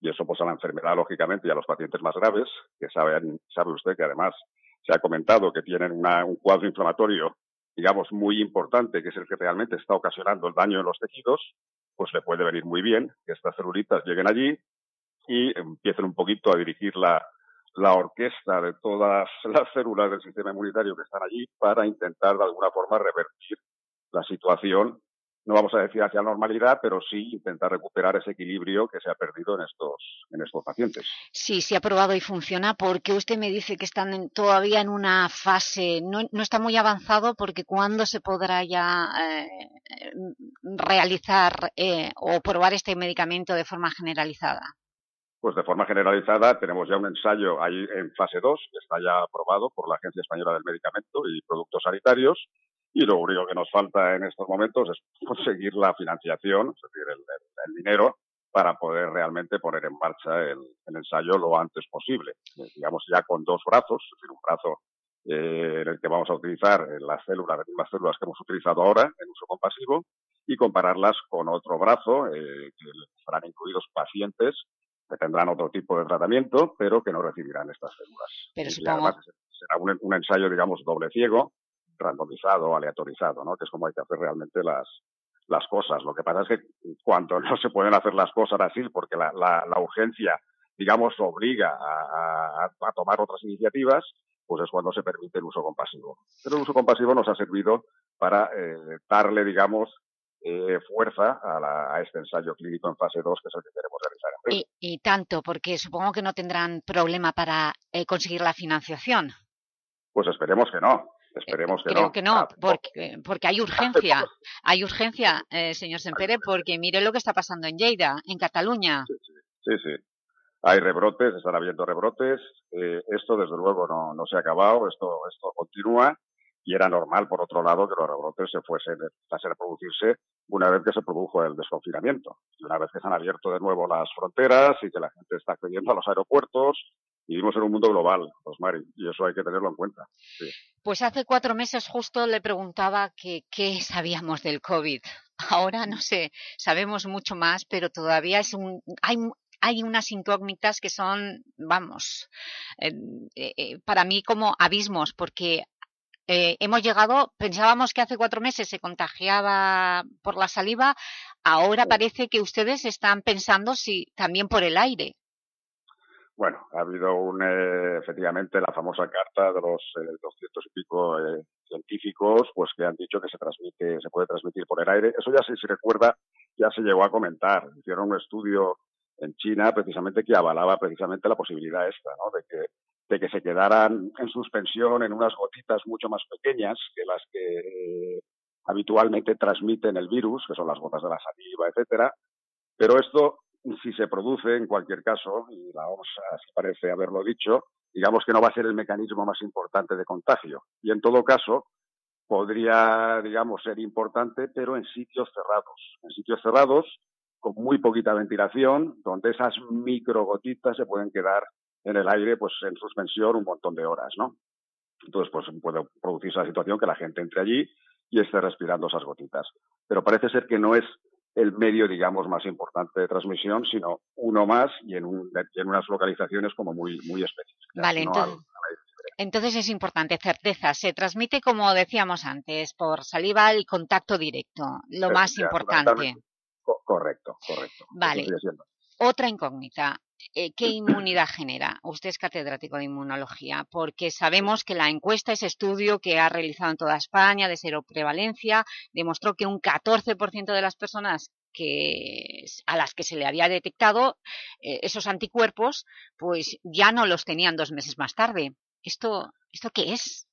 Y eso pues a la enfermedad, lógicamente, y a los pacientes más graves, que saben, sabe usted que además se ha comentado que tienen un cuadro inflamatorio, digamos, muy importante, que es el que realmente está ocasionando el daño en los tejidos, pues le puede venir muy bien que estas celulitas lleguen allí y empiecen un poquito a dirigir la, la orquesta de todas las células del sistema inmunitario que están allí para intentar de alguna forma revertir la situación, no vamos a decir hacia la normalidad, pero sí intentar recuperar ese equilibrio que se ha perdido en estos, en estos pacientes. Sí, se ha probado y funciona porque usted me dice que están en- todavía en una fase, no, no está muy avanzado porque ¿cuándo se podrá ya eh, eh, realizar eh, o probar este medicamento de forma generalizada? Pues de forma generalizada tenemos ya un ensayo ahí en fase 2, que está ya aprobado por la Agencia Española del Medicamento y Productos Sanitarios, y lo único que nos falta en estos momentos es conseguir la financiación, es decir, el, el- el dinero, para poder realmente poner en marcha el, el ensayo lo antes posible. Eh, digamos ya con dos brazos, es decir, un brazo eh, en el que vamos a utilizar eh, las células, las mismas células que hemos utilizado ahora en uso compasivo, y compararlas con otro brazo, eh, que estarán incluidos pacientes que tendrán otro tipo de tratamiento, pero que no recibirán estas células. Pero y supongo- además será un, un ensayo, digamos, doble ciego, randomizado, aleatorizado, ¿no? Que es como hay que hacer realmente las, las cosas. Lo que pasa es que cuando no se pueden hacer las cosas así, porque la, la, la urgencia, digamos, obliga a, a- a tomar otras iniciativas, pues es cuando se permite el uso compasivo. Pero el uso compasivo nos ha servido para eh, darle, digamos, eh, fuerza a, la- a este ensayo clínico en fase 2, que es el que queremos realizar en breve. Y, y tanto, porque supongo que no tendrán problema para eh, conseguir la financiación. Pues esperemos que no. Esperemos que Creo no. que no, porque, porque hay urgencia. Hay urgencia, eh, señor Sempere, porque mire lo que está pasando en Lleida, en Cataluña. Sí, sí. Hay rebrotes, están habiendo rebrotes. Eh, esto, desde luego, no, no se ha acabado. Esto, esto continúa. Y era normal, por otro lado, que los rebrotes se fuesen, a producirse una vez que se produjo el desconfinamiento. Y una vez que se han abierto de nuevo las fronteras y que la gente está accediendo a los aeropuertos. Vivimos en un mundo global, Rosmary, y eso hay que tenerlo en cuenta. Sí. Pues hace cuatro meses justo le preguntaba que qué sabíamos del COVID. Ahora no sé, sabemos mucho más, pero todavía es un, hay, hay unas incógnitas que son, vamos, eh, eh, para mí como abismos, porque eh, hemos llegado, pensábamos que hace cuatro meses se contagiaba por la saliva, ahora parece que ustedes están pensando si también por el aire. Bueno, ha habido un, eh, efectivamente la famosa carta de los eh, 200 y pico eh, científicos, pues que han dicho que se transmite, se puede transmitir por el aire. Eso ya si se recuerda, ya se llegó a comentar. Hicieron un estudio en China precisamente que avalaba precisamente la posibilidad esta, ¿no? De que, de que se quedaran en suspensión en unas gotitas mucho más pequeñas que las que eh, habitualmente transmiten el virus, que son las gotas de la saliva, etcétera. Pero esto si se produce, en cualquier caso, y la OMS parece haberlo dicho, digamos que no va a ser el mecanismo más importante de contagio. Y en todo caso, podría, digamos, ser importante, pero en sitios cerrados. En sitios cerrados, con muy poquita ventilación, donde esas microgotitas se pueden quedar en el aire, pues en suspensión un montón de horas, ¿no? Entonces, pues puede producirse la situación que la gente entre allí y esté respirando esas gotitas. Pero parece ser que no es el medio, digamos, más importante de transmisión, sino uno más y en, un, en unas localizaciones como muy, muy específicas. Vale, no entonces, entonces es importante, certeza. Se transmite, como decíamos antes, por saliva el contacto directo, lo más Ya, importante. correcto, correcto. Vale. Otra incógnita. Eh, ¿Qué inmunidad genera? Usted es catedrático de inmunología, porque sabemos que la encuesta, ese estudio que ha realizado en toda España de seroprevalencia, demostró que un 14% de las personas que, a las que se le había detectado eh, esos anticuerpos, pues ya no los tenían dos meses más tarde. ¿Esto, ¿esto qué es?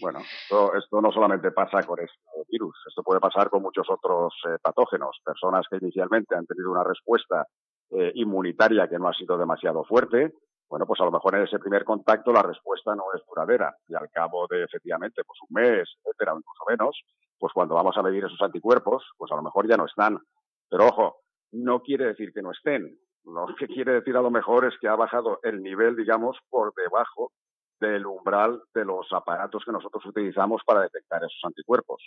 Bueno, esto, esto no solamente pasa con este virus, esto puede pasar con muchos otros eh, patógenos. Personas que inicialmente han tenido una respuesta eh, inmunitaria que no ha sido demasiado fuerte, bueno, pues a lo mejor en ese primer contacto la respuesta no es duradera y al cabo de efectivamente pues un mes, etcétera, o incluso menos, pues cuando vamos a medir esos anticuerpos, pues a lo mejor ya no están. Pero ojo, no quiere decir que no estén. Lo que quiere decir a lo mejor es que ha bajado el nivel, digamos, por debajo del umbral de los aparatos que nosotros utilizamos para detectar esos anticuerpos.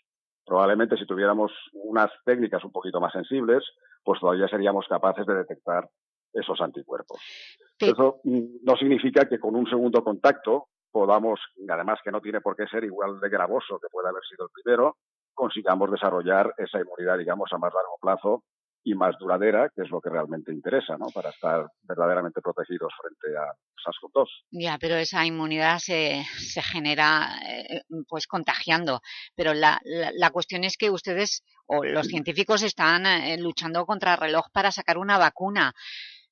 Probablemente si tuviéramos unas técnicas un poquito más sensibles, pues todavía seríamos capaces de detectar esos anticuerpos. Eso mm, no significa que con un segundo contacto podamos, además que no tiene por qué ser igual de gravoso que puede haber sido el primero, consigamos desarrollar esa inmunidad, digamos, a más largo plazo y más duradera, que es lo que realmente interesa, ¿no? Para estar verdaderamente protegidos frente a SARS-CoV-2. Ya, pero esa inmunidad se, se genera eh, pues contagiando. Pero la, la, la cuestión es que ustedes o los científicos están eh, luchando contra el reloj para sacar una vacuna.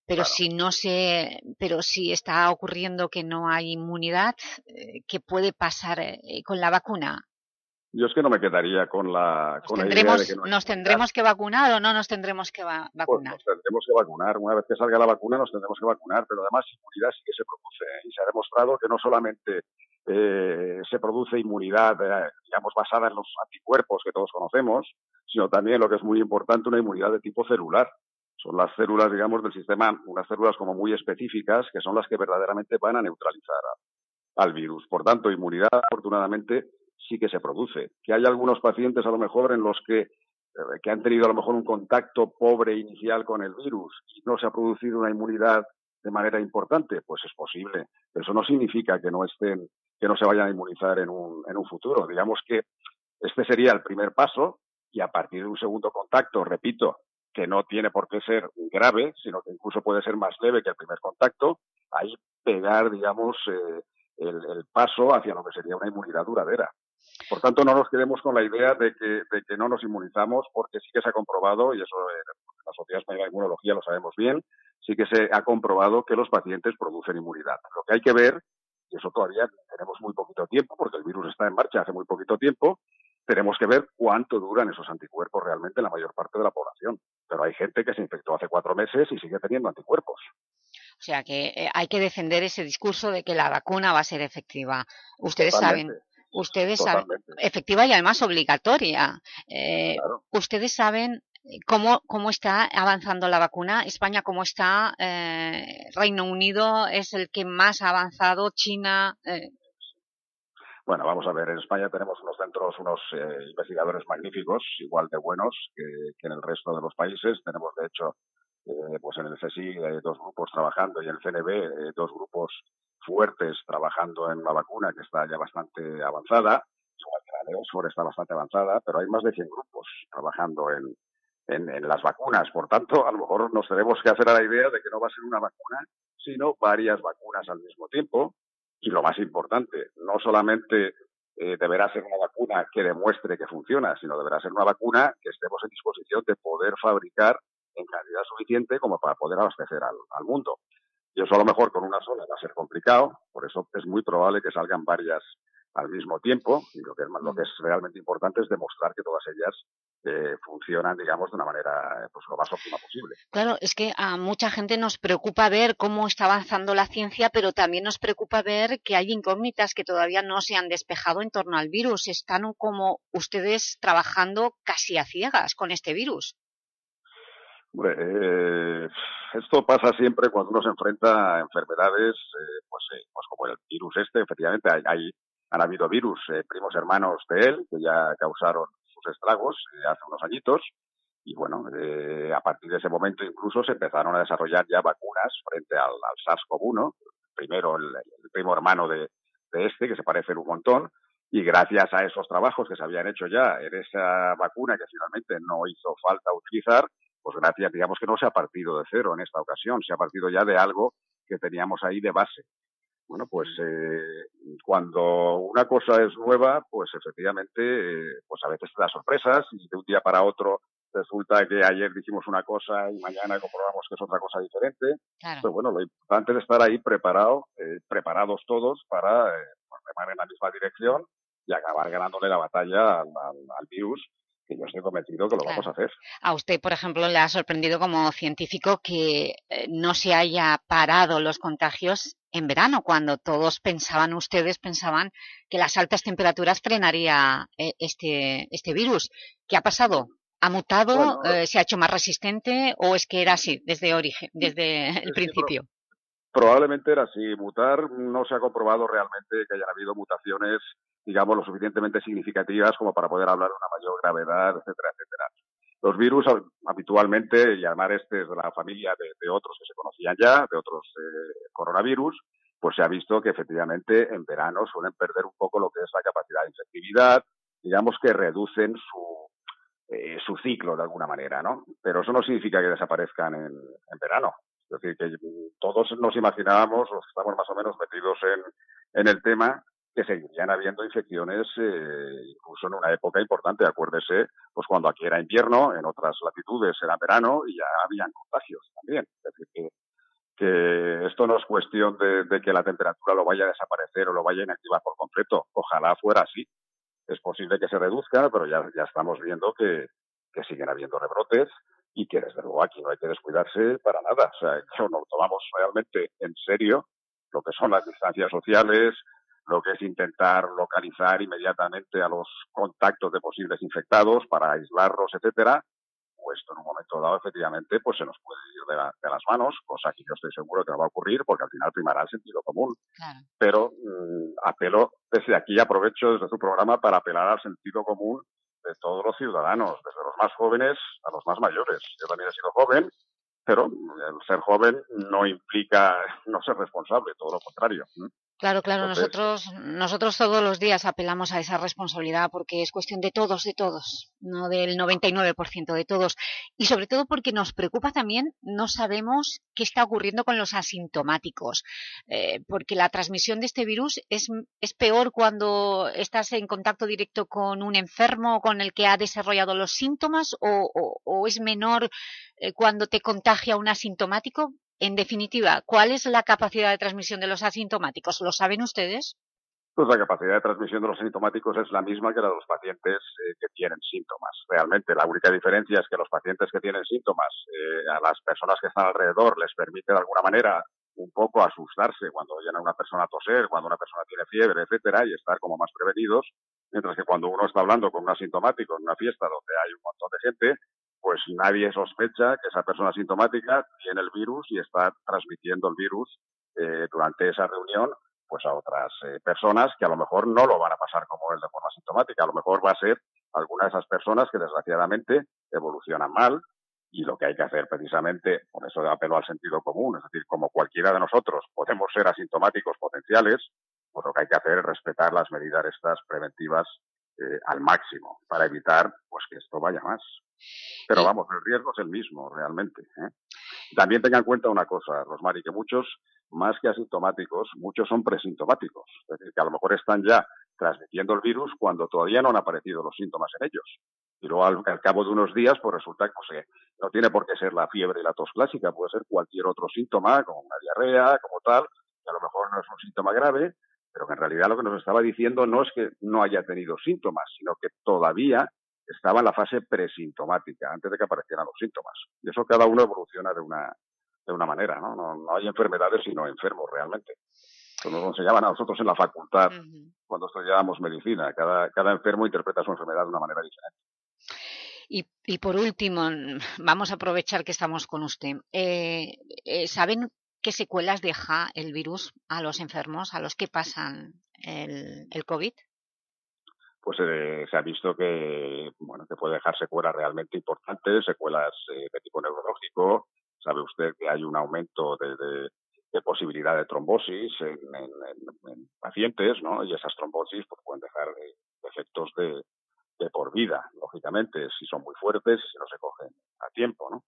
Pero si no se, pero si está ocurriendo que no hay inmunidad, eh, ¿qué puede pasar eh, con la vacuna? Yo es que no me quedaría con la, con la idea de ¿Tendremos, que no ¿Nos tendremos que vacunar o no nos tendremos que va- Pues vacunar? nos tendremos que vacunar. Una vez que salga la vacuna nos tendremos que vacunar, pero además inmunidad sí que se produce. ¿eh? Y se ha demostrado que no solamente eh, se produce inmunidad, eh, digamos, basada en los anticuerpos que todos conocemos, sino también lo que es muy importante, una inmunidad de tipo celular. Son las células, digamos, del sistema, unas células como muy específicas, que son las que verdaderamente van a neutralizar a- al virus. Por tanto, inmunidad, afortunadamente, sí que se produce. Que hay algunos pacientes, a lo mejor, en los que eh, que han tenido a lo mejor un contacto pobre inicial con el virus y no se ha producido una inmunidad de manera importante, pues es posible. Pero eso no significa que no estén, que no se vayan a inmunizar en un, en un futuro. Digamos que este sería el primer paso y a partir de un segundo contacto, repito, que no tiene por qué ser grave, sino que incluso puede ser más leve que el primer contacto, ahí pegar, digamos, eh, el, el paso hacia lo que sería una inmunidad duradera. Por tanto, no nos quedemos con la idea de que, de que no nos inmunizamos, porque sí que se ha comprobado, y eso en la Sociedad Española de Inmunología lo sabemos bien, sí que se ha comprobado que los pacientes producen inmunidad. Lo que hay que ver, y eso todavía tenemos muy poquito tiempo, porque el virus está en marcha hace muy poquito tiempo, tenemos que ver cuánto duran esos anticuerpos realmente en la mayor parte de la población. Pero hay gente que se infectó hace cuatro meses y sigue teniendo anticuerpos. O sea que eh, hay que defender ese discurso de que la vacuna va a ser efectiva. Ustedes Totalmente. saben, ustedes saben, efectiva y además obligatoria. Eh, Ustedes saben cómo, cómo está avanzando la vacuna, España cómo está, eh, Reino Unido es el que más ha avanzado, China... eh, Bueno, vamos a ver, en España tenemos unos centros, unos eh, investigadores magníficos, igual de buenos que, que en el resto de los países. Tenemos, de hecho, eh, pues en el CSI eh, dos grupos trabajando y en el CNB eh, dos grupos fuertes trabajando en una vacuna que está ya bastante avanzada. Igual que la de Oxford está bastante avanzada, pero hay más de 100 grupos trabajando en, las vacunas. Por tanto, a lo mejor nos tenemos que hacer a la idea de que no va a ser una vacuna, sino varias vacunas al mismo tiempo. Y lo más importante, no solamente eh, deberá ser una vacuna que demuestre que funciona, sino deberá ser una vacuna que estemos en disposición de poder fabricar en cantidad suficiente como para poder abastecer al mundo. Y eso a lo mejor con una sola va a ser complicado, por eso es muy probable que salgan varias al mismo tiempo, y lo que es, lo que es realmente importante es demostrar que todas ellas eh, funcionan, digamos, de una manera pues, lo más óptima posible. Claro, es que a mucha gente nos preocupa ver cómo está avanzando la ciencia, pero también nos preocupa ver que hay incógnitas que todavía no se han despejado en torno al virus. Están como ustedes trabajando casi a ciegas con este virus. Hombre, eh, esto pasa siempre cuando uno se enfrenta a enfermedades, eh, pues, eh, pues como el virus este, efectivamente hay, hay han habido virus, eh, primos hermanos de él, que ya causaron sus estragos eh, hace unos añitos, y bueno, eh, a partir de ese momento incluso se empezaron a desarrollar ya vacunas frente al, al SARS-CoV-1, primero el, el, primo hermano de, de este, que se parecen un montón, y gracias a esos trabajos que se habían hecho ya en esa vacuna que finalmente no hizo falta utilizar, pues gracias, digamos que no se ha partido de cero en esta ocasión, se ha partido ya de algo que teníamos ahí de base. Bueno, pues eh, cuando una cosa es nueva, pues efectivamente, eh, pues a veces te da sorpresas y de un día para otro resulta que ayer dijimos una cosa y mañana comprobamos que es otra cosa diferente. Claro. Pero bueno, lo importante es estar ahí preparado, eh, preparados todos para eh, remar en la misma dirección y acabar ganándole la batalla al, al, al virus que yo estoy convencido que lo Claro. vamos a hacer. A usted, por ejemplo, le ha sorprendido como científico que eh, no se haya parado los contagios en verano, cuando todos pensaban, ustedes pensaban que las altas temperaturas frenaría eh, este, este virus. ¿Qué ha pasado? ¿Ha mutado? Bueno, eh, ¿Se ha hecho más resistente? ¿O es que era así desde, origen, desde el principio? Probablemente era así. Mutar no se ha comprobado realmente que hayan habido mutaciones, digamos, lo suficientemente significativas como para poder hablar de una mayor gravedad, etcétera, etcétera. Los virus hab- habitualmente, y además este es de la familia de, de otros que se conocían ya, de otros eh, coronavirus, pues se ha visto que efectivamente en verano suelen perder un poco lo que es la capacidad de infectividad, digamos que reducen su, eh, su ciclo de alguna manera, ¿no? Pero eso no significa que desaparezcan en, verano. Es decir, que todos nos imaginábamos, los estamos más o menos metidos en, en el tema, que seguirían habiendo infecciones eh, incluso en una época importante. Acuérdese, pues cuando aquí era invierno, en otras latitudes era verano y ya habían contagios también. Es decir, que, que esto no es cuestión de, de que la temperatura lo vaya a desaparecer o lo vaya a inactivar por completo. Ojalá fuera así. Es posible que se reduzca, pero ya, ya estamos viendo que, que siguen habiendo rebrotes y que desde luego aquí no hay que descuidarse para nada. O sea, que nos tomamos realmente en serio lo que son las distancias sociales, lo que es intentar localizar inmediatamente a los contactos de posibles infectados para aislarlos, etcétera, pues esto en un momento dado efectivamente pues se nos puede ir de, la- de las manos, cosa que yo estoy seguro que no va a ocurrir porque al final primará el sentido común. Claro. Pero mm, apelo desde aquí, aprovecho desde su programa para apelar al sentido común de todos los ciudadanos, desde los más jóvenes a los más mayores. Yo también he sido joven, pero el ser joven no implica no ser responsable, todo lo contrario. Claro, claro, Entonces- nosotros, nosotros todos los días apelamos a esa responsabilidad porque es cuestión de todos, de todos, no del 99% de todos. Y sobre todo porque nos preocupa también, no sabemos qué está ocurriendo con los asintomáticos, eh, porque la transmisión de este virus es, es peor cuando estás en contacto directo con un enfermo con el que ha desarrollado los síntomas o, o- o es menor eh, cuando te contagia un asintomático. En definitiva, ¿cuál es la capacidad de transmisión de los asintomáticos? ¿Lo saben ustedes? Pues la capacidad de transmisión de los asintomáticos es la misma que la de los pacientes eh, que tienen síntomas. Realmente la única diferencia es que los pacientes que tienen síntomas, eh, a las personas que están alrededor les permite de alguna manera un poco asustarse cuando oyen a una persona toser, cuando una persona tiene fiebre, etcétera, y estar como más prevenidos, mientras que cuando uno está hablando con un asintomático en una fiesta donde hay un montón de gente, pues nadie sospecha que esa persona asintomática tiene el virus y está transmitiendo el virus eh, durante esa reunión pues a otras eh, personas que a lo mejor no lo van a pasar como él de forma sintomática. A lo mejor va a ser alguna de esas personas que desgraciadamente evolucionan mal y lo que hay que hacer precisamente, por eso apelo al sentido común, es decir, como cualquiera de nosotros podemos ser asintomáticos potenciales, pues lo que hay que hacer es respetar las medidas estas preventivas eh, al máximo para evitar pues que esto vaya más. Pero vamos, el riesgo es el mismo realmente. ¿eh? También tenga en cuenta una cosa, Rosmary, que muchos, más que asintomáticos, muchos son presintomáticos. Es decir, que a lo mejor están ya transmitiendo el virus cuando todavía no han aparecido los síntomas en ellos. Y luego al, al cabo de unos días, pues resulta que pues, eh, no tiene por qué ser la fiebre y la tos clásica, puede ser cualquier otro síntoma, como una diarrea, como tal, que a lo mejor no es un síntoma grave, pero que en realidad lo que nos estaba diciendo no es que no haya tenido síntomas, sino que todavía estaba en la fase presintomática, antes de que aparecieran los síntomas. Y eso cada uno evoluciona de una, de una manera, ¿no? No, no hay enfermedades sino enfermos realmente. Eso nos enseñaban a nosotros en la facultad cuando estudiábamos medicina. Cada, cada enfermo interpreta su enfermedad de una manera diferente. Y, y por último, vamos a aprovechar que estamos con usted. Eh, eh, ¿Saben qué secuelas deja el virus a los enfermos, a los que pasan el, el COVID? Pues eh, se ha visto que, bueno, que puede dejar secuelas realmente importantes, secuelas eh, de tipo neurológico. Sabe usted que hay un aumento de, de, posibilidad de trombosis en, en, en, en, pacientes, ¿no? Y esas trombosis pues, pueden dejar eh, efectos de, de por vida, lógicamente, si son muy fuertes si no se cogen a tiempo, ¿no?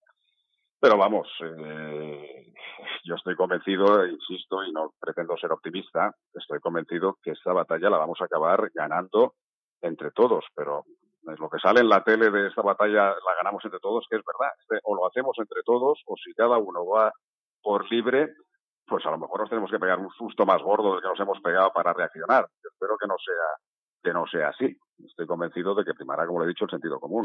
Pero vamos, eh, yo estoy convencido, insisto, y no pretendo ser optimista, estoy convencido que esta batalla la vamos a acabar ganando entre todos, pero es lo que sale en la tele de esta batalla la ganamos entre todos, que es verdad, o lo hacemos entre todos, o si cada uno va por libre, pues a lo mejor nos tenemos que pegar un susto más gordo del que nos hemos pegado para reaccionar. Yo espero que no sea que no sea así. Estoy convencido de que primará, como le he dicho, el sentido común.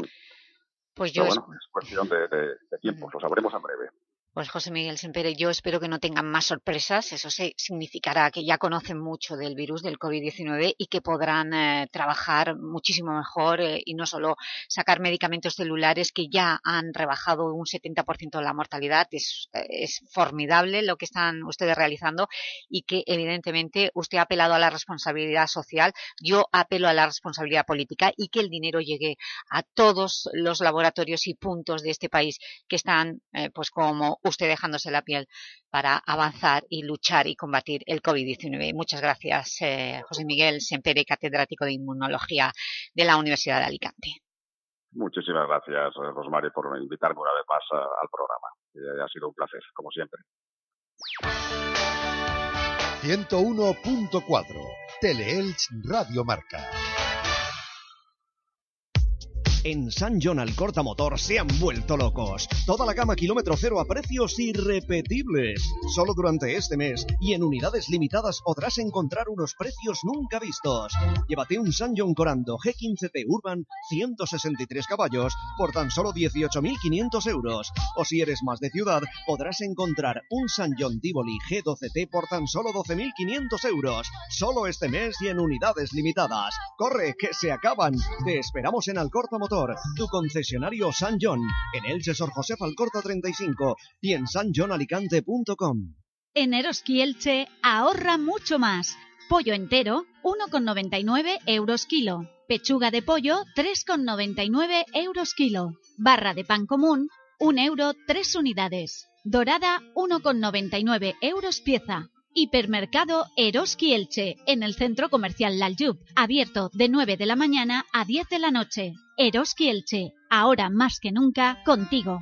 Pues yo Pero bueno, es cuestión de, de, de tiempo, lo sabremos en breve. Pues José Miguel Sempere, yo espero que no tengan más sorpresas. Eso se, significará que ya conocen mucho del virus del COVID-19 y que podrán eh, trabajar muchísimo mejor eh, y no solo sacar medicamentos celulares que ya han rebajado un 70% la mortalidad. Es, eh, es, formidable lo que están ustedes realizando y que evidentemente usted ha apelado a la responsabilidad social, yo apelo a la responsabilidad política y que el dinero llegue a todos los laboratorios y puntos de este país que están eh, pues como usted dejándose la piel para avanzar y luchar y combatir el COVID-19. Muchas gracias, eh, José Miguel Sempere, catedrático de Inmunología de la Universidad de Alicante. Muchísimas gracias, Rosmary, por invitarme una vez más a, al programa. Eh, ha sido un placer, como siempre. 101.4 Teleelch Radio Marca. En San John Alcorta Motor se han vuelto locos. Toda la gama kilómetro cero a precios irrepetibles. Solo durante este mes y en unidades limitadas podrás encontrar unos precios nunca vistos. Llévate un San John Corando G15T Urban 163 caballos por tan solo 18.500 euros. O si eres más de ciudad, podrás encontrar un San John Tivoli G12T por tan solo 12.500 euros. Solo este mes y en unidades limitadas. ¡Corre, que se acaban! Te esperamos en Alcorta Motor tu concesionario San John, en Elche Sor José Alcorta 35 y en sanjohnalicante.com. En Eroski Elche ahorra mucho más. Pollo entero, 1,99 euros kilo. Pechuga de pollo, 3,99 euros kilo. Barra de pan común, 1 euro 3 unidades. Dorada, 1,99 euros pieza. Hipermercado Eroski Elche, en el centro comercial Laljub, abierto de 9 de la mañana a 10 de la noche. Eroski Elche, ahora más que nunca, contigo.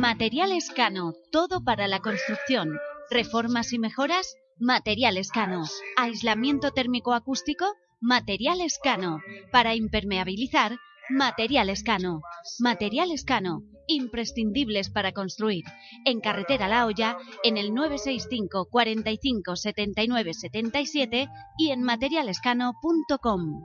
Materiales Cano, todo para la construcción. Reformas y mejoras, Materiales Cano. Aislamiento térmico acústico, Materiales Cano. Para impermeabilizar, Materiales Cano. Materiales Cano, imprescindibles para construir. En Carretera La Hoya, en el 965 45 79 77 y en materialescano.com.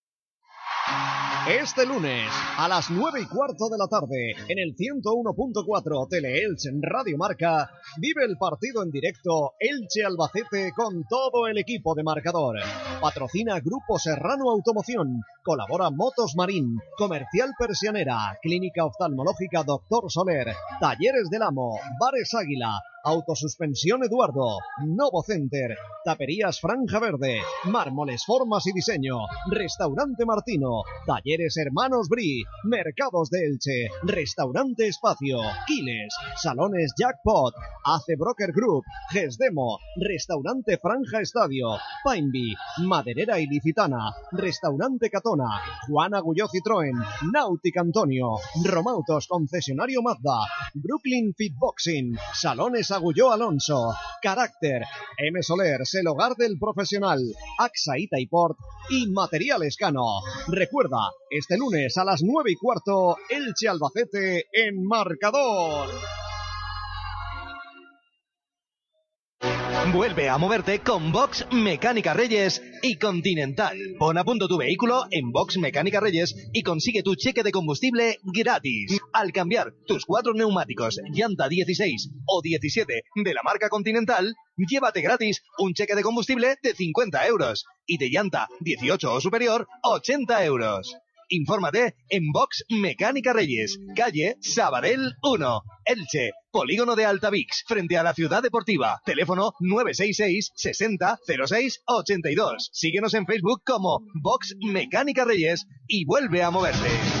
Este lunes, a las 9 y cuarto de la tarde, en el 101.4 Tele-Elche en Radio Marca, vive el partido en directo Elche-Albacete con todo el equipo de marcador. Patrocina Grupo Serrano Automoción, colabora Motos Marín, Comercial Persianera, Clínica Oftalmológica Doctor Soler, Talleres del Amo, Bares Águila, Autosuspensión Eduardo, Novo Center, Taperías Franja Verde, Mármoles Formas y Diseño, Restaurante Martino, Talleres Hermanos Bri, Mercados de Elche, Restaurante Espacio, Quiles, Salones Jackpot, Ace Broker Group, Gesdemo, Restaurante Franja Estadio, Pineby, Maderera Ilicitana, Restaurante Catona, Juan Agulló Citroën, Nautic Antonio, Romautos Concesionario Mazda, Brooklyn Fitboxing, Salones Agulló Alonso, Carácter, M. Soler, el hogar del profesional, AXA Itaiport y Material Escano. Recuerda, este lunes a las 9 y cuarto, Elche Albacete en marcador. Vuelve a moverte con Box Mecánica Reyes y Continental. Pon a punto tu vehículo en Box Mecánica Reyes y consigue tu cheque de combustible gratis. Al cambiar tus cuatro neumáticos llanta 16 o 17 de la marca Continental, llévate gratis un cheque de combustible de 50 euros y de llanta 18 o superior 80 euros. Infórmate en Box Mecánica Reyes, calle Sabadell 1, Elche, Polígono de Altavix, frente a la Ciudad Deportiva. Teléfono 966 60 06 82. Síguenos en Facebook como Box Mecánica Reyes y vuelve a moverte.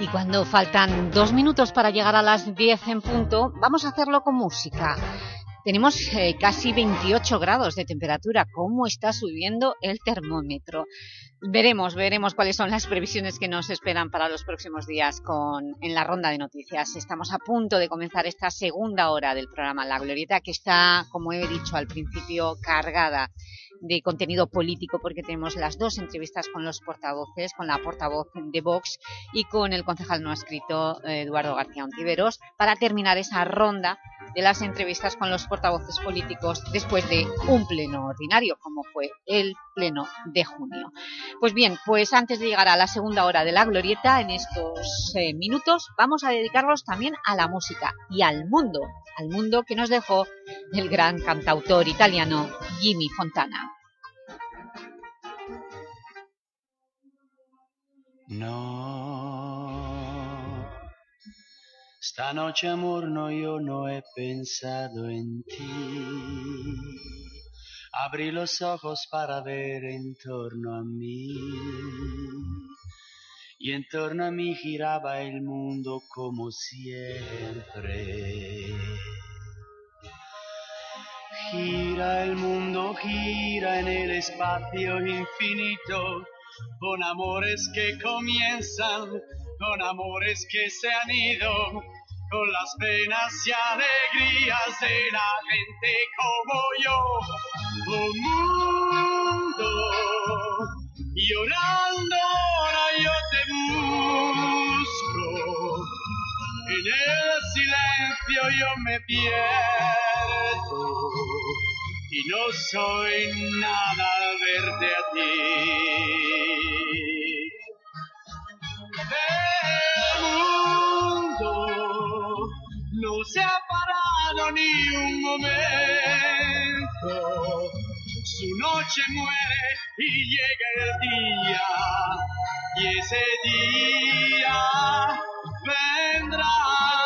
Y cuando faltan dos minutos para llegar a las 10 en punto, vamos a hacerlo con música. Tenemos eh, casi 28 grados de temperatura. ¿Cómo está subiendo el termómetro? Veremos, veremos cuáles son las previsiones que nos esperan para los próximos días con, en la ronda de noticias. Estamos a punto de comenzar esta segunda hora del programa La Glorieta, que está, como he dicho al principio, cargada de contenido político porque tenemos las dos entrevistas con los portavoces, con la portavoz de Vox y con el concejal no escrito eh, Eduardo García Ontiveros para terminar esa ronda de las entrevistas con los portavoces políticos después de un pleno ordinario como fue el de junio. Pues bien, pues antes de llegar a la segunda hora de la glorieta en estos eh, minutos vamos a dedicarlos también a la música y al mundo, al mundo que nos dejó el gran cantautor italiano Jimmy Fontana. No, esta noche amor no, yo no he pensado en ti. Abrí los ojos para ver en torno a mí. Y en torno a mí giraba el mundo como siempre. Gira el mundo, gira en el espacio infinito, con amores que comienzan, con amores que se han ido, con las penas y alegrías de la gente como yo. Oh mundo, llorando ahora yo te busco, en el silencio yo me pierdo y no soy nada al verte a ti. Noche muere y llega el día, y ese día vendrá.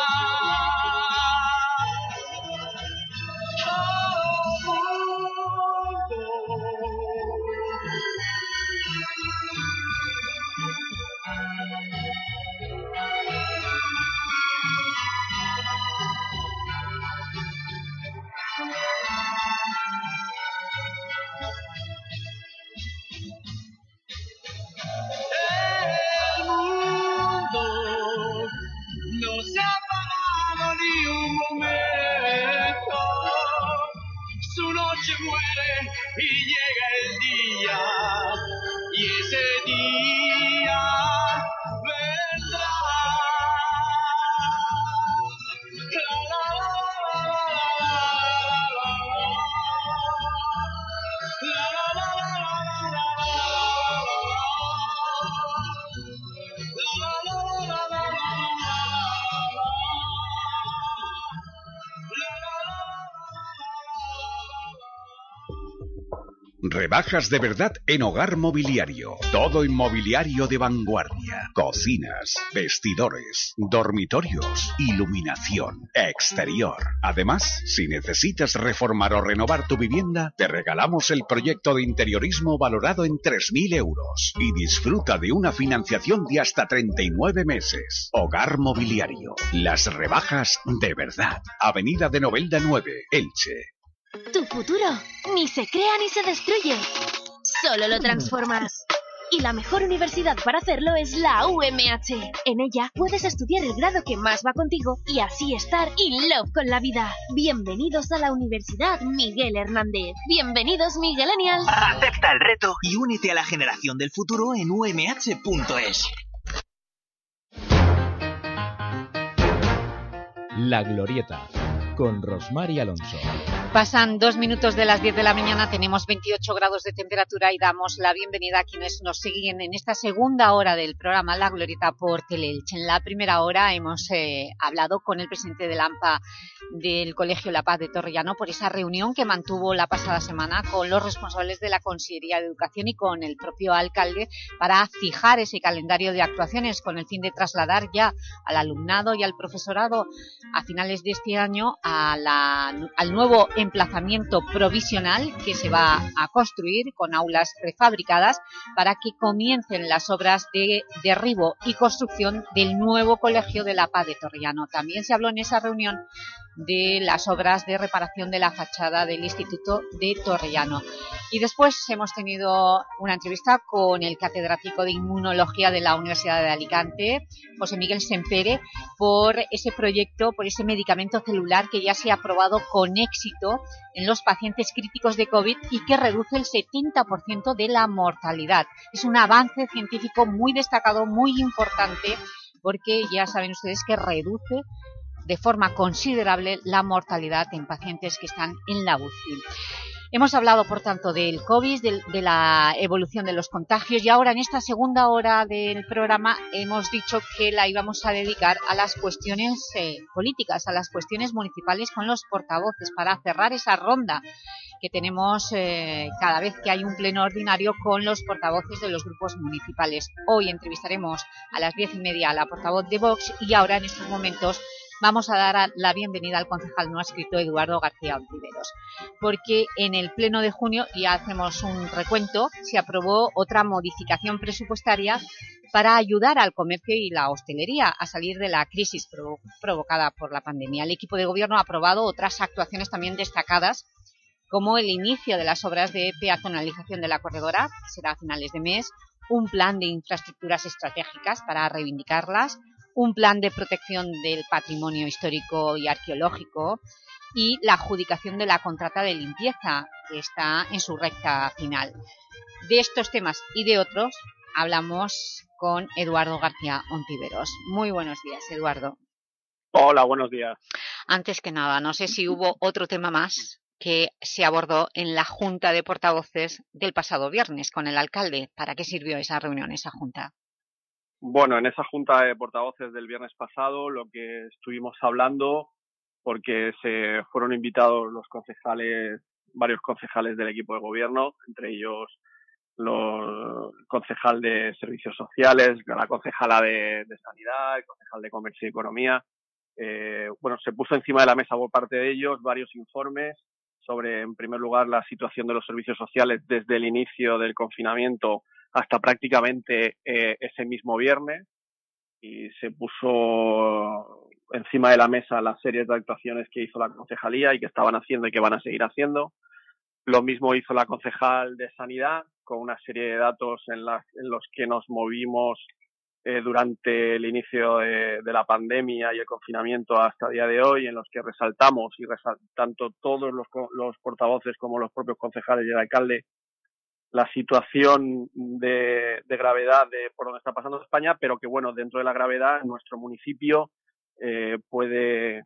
Muere Rebajas de verdad en hogar mobiliario. Todo inmobiliario de vanguardia. Cocinas, vestidores, dormitorios, iluminación, exterior. Además, si necesitas reformar o renovar tu vivienda, te regalamos el proyecto de interiorismo valorado en 3.000 euros y disfruta de una financiación de hasta 39 meses. Hogar mobiliario. Las rebajas de verdad. Avenida de Novelda 9, Elche. Tu futuro ni se crea ni se destruye. Solo lo transformas. Y la mejor universidad para hacerlo es la UMH. En ella puedes estudiar el grado que más va contigo y así estar in love con la vida. Bienvenidos a la Universidad Miguel Hernández. Bienvenidos, Miguelenials. Acepta el reto y únete a la generación del futuro en umh.es. La Glorieta, con Rosmar y Alonso. Pasan dos minutos de las 10 de la mañana, tenemos 28 grados de temperatura y damos la bienvenida a quienes nos siguen en esta segunda hora del programa La Glorieta por Teleelch. En la primera hora hemos eh, hablado con el presidente del AMPA del Colegio La Paz de Torrellano por esa reunión que mantuvo la pasada semana con los responsables de la Consellería de Educación y con el propio alcalde para fijar ese calendario de actuaciones con el fin de trasladar ya al alumnado y al profesorado a finales de este año al nuevo emplazamiento provisional que se va a construir con aulas prefabricadas para que comiencen las obras de derribo y construcción del nuevo colegio de La Paz de Torrellano. También se habló en esa reunión de las obras de reparación de la fachada del Instituto de Torrellano. Y después hemos tenido una entrevista con el catedrático de Inmunología de la Universidad de Alicante, José Miguel Sempere, por ese proyecto, por ese medicamento celular que ya se ha probado con éxito en los pacientes críticos de COVID y que reduce el 70% de la mortalidad. Es un avance científico muy destacado, muy importante, porque ya saben ustedes que reduce de forma considerable la mortalidad en pacientes que están en la UCI. Hemos hablado, por tanto, del COVID, de, la evolución de los contagios y ahora en esta segunda hora del programa hemos dicho que la íbamos a dedicar a las cuestiones eh, políticas, a las cuestiones municipales con los portavoces para cerrar esa ronda que tenemos eh, cada vez que hay un pleno ordinario con los portavoces de los grupos municipales. Hoy entrevistaremos a las diez y media a la portavoz de Vox y ahora en estos momentos vamos a dar la bienvenida al concejal no escrito Eduardo García Ontiveros, porque en el pleno de junio, ya hacemos un recuento, se aprobó otra modificación presupuestaria para ayudar al comercio y la hostelería a salir de la crisis provo provocada por la pandemia. El equipo de gobierno ha aprobado otras actuaciones también destacadas como el inicio de las obras de peatonalización de la corredora, que será a finales de mes, un plan de infraestructuras estratégicas para reivindicarlas, un plan de protección del patrimonio histórico y arqueológico y la adjudicación de la contrata de limpieza, que está en su recta final. De estos temas y de otros hablamos con Eduardo García Ontiveros. Muy buenos días, Eduardo. Hola, buenos días. Antes que nada, no sé si hubo otro tema más que se abordó en la Junta de Portavoces del pasado viernes con el alcalde. ¿Para qué sirvió esa reunión, esa Junta? Bueno, en esa junta de portavoces del viernes pasado lo que estuvimos hablando porque se fueron invitados los concejales, varios concejales del equipo de gobierno, entre ellos los el concejal de servicios sociales, la concejala de, sanidad, el concejal de comercio y economía. Eh, bueno, se puso encima de la mesa por parte de ellos varios informes sobre, en primer lugar, la situación de los servicios sociales desde el inicio del confinamiento hasta prácticamente eh, ese mismo viernes y se puso encima de la mesa las series de actuaciones que hizo la concejalía y que estaban haciendo y que van a seguir haciendo. Lo mismo hizo la concejal de sanidad con una serie de datos en, los que nos movimos eh, durante el inicio de, la pandemia y el confinamiento hasta día de hoy, en los que resaltamos y resalt tanto todos los, los portavoces como los propios concejales y el alcalde la situación de, gravedad de por donde está pasando España, pero que bueno, dentro de la gravedad, nuestro municipio eh, puede,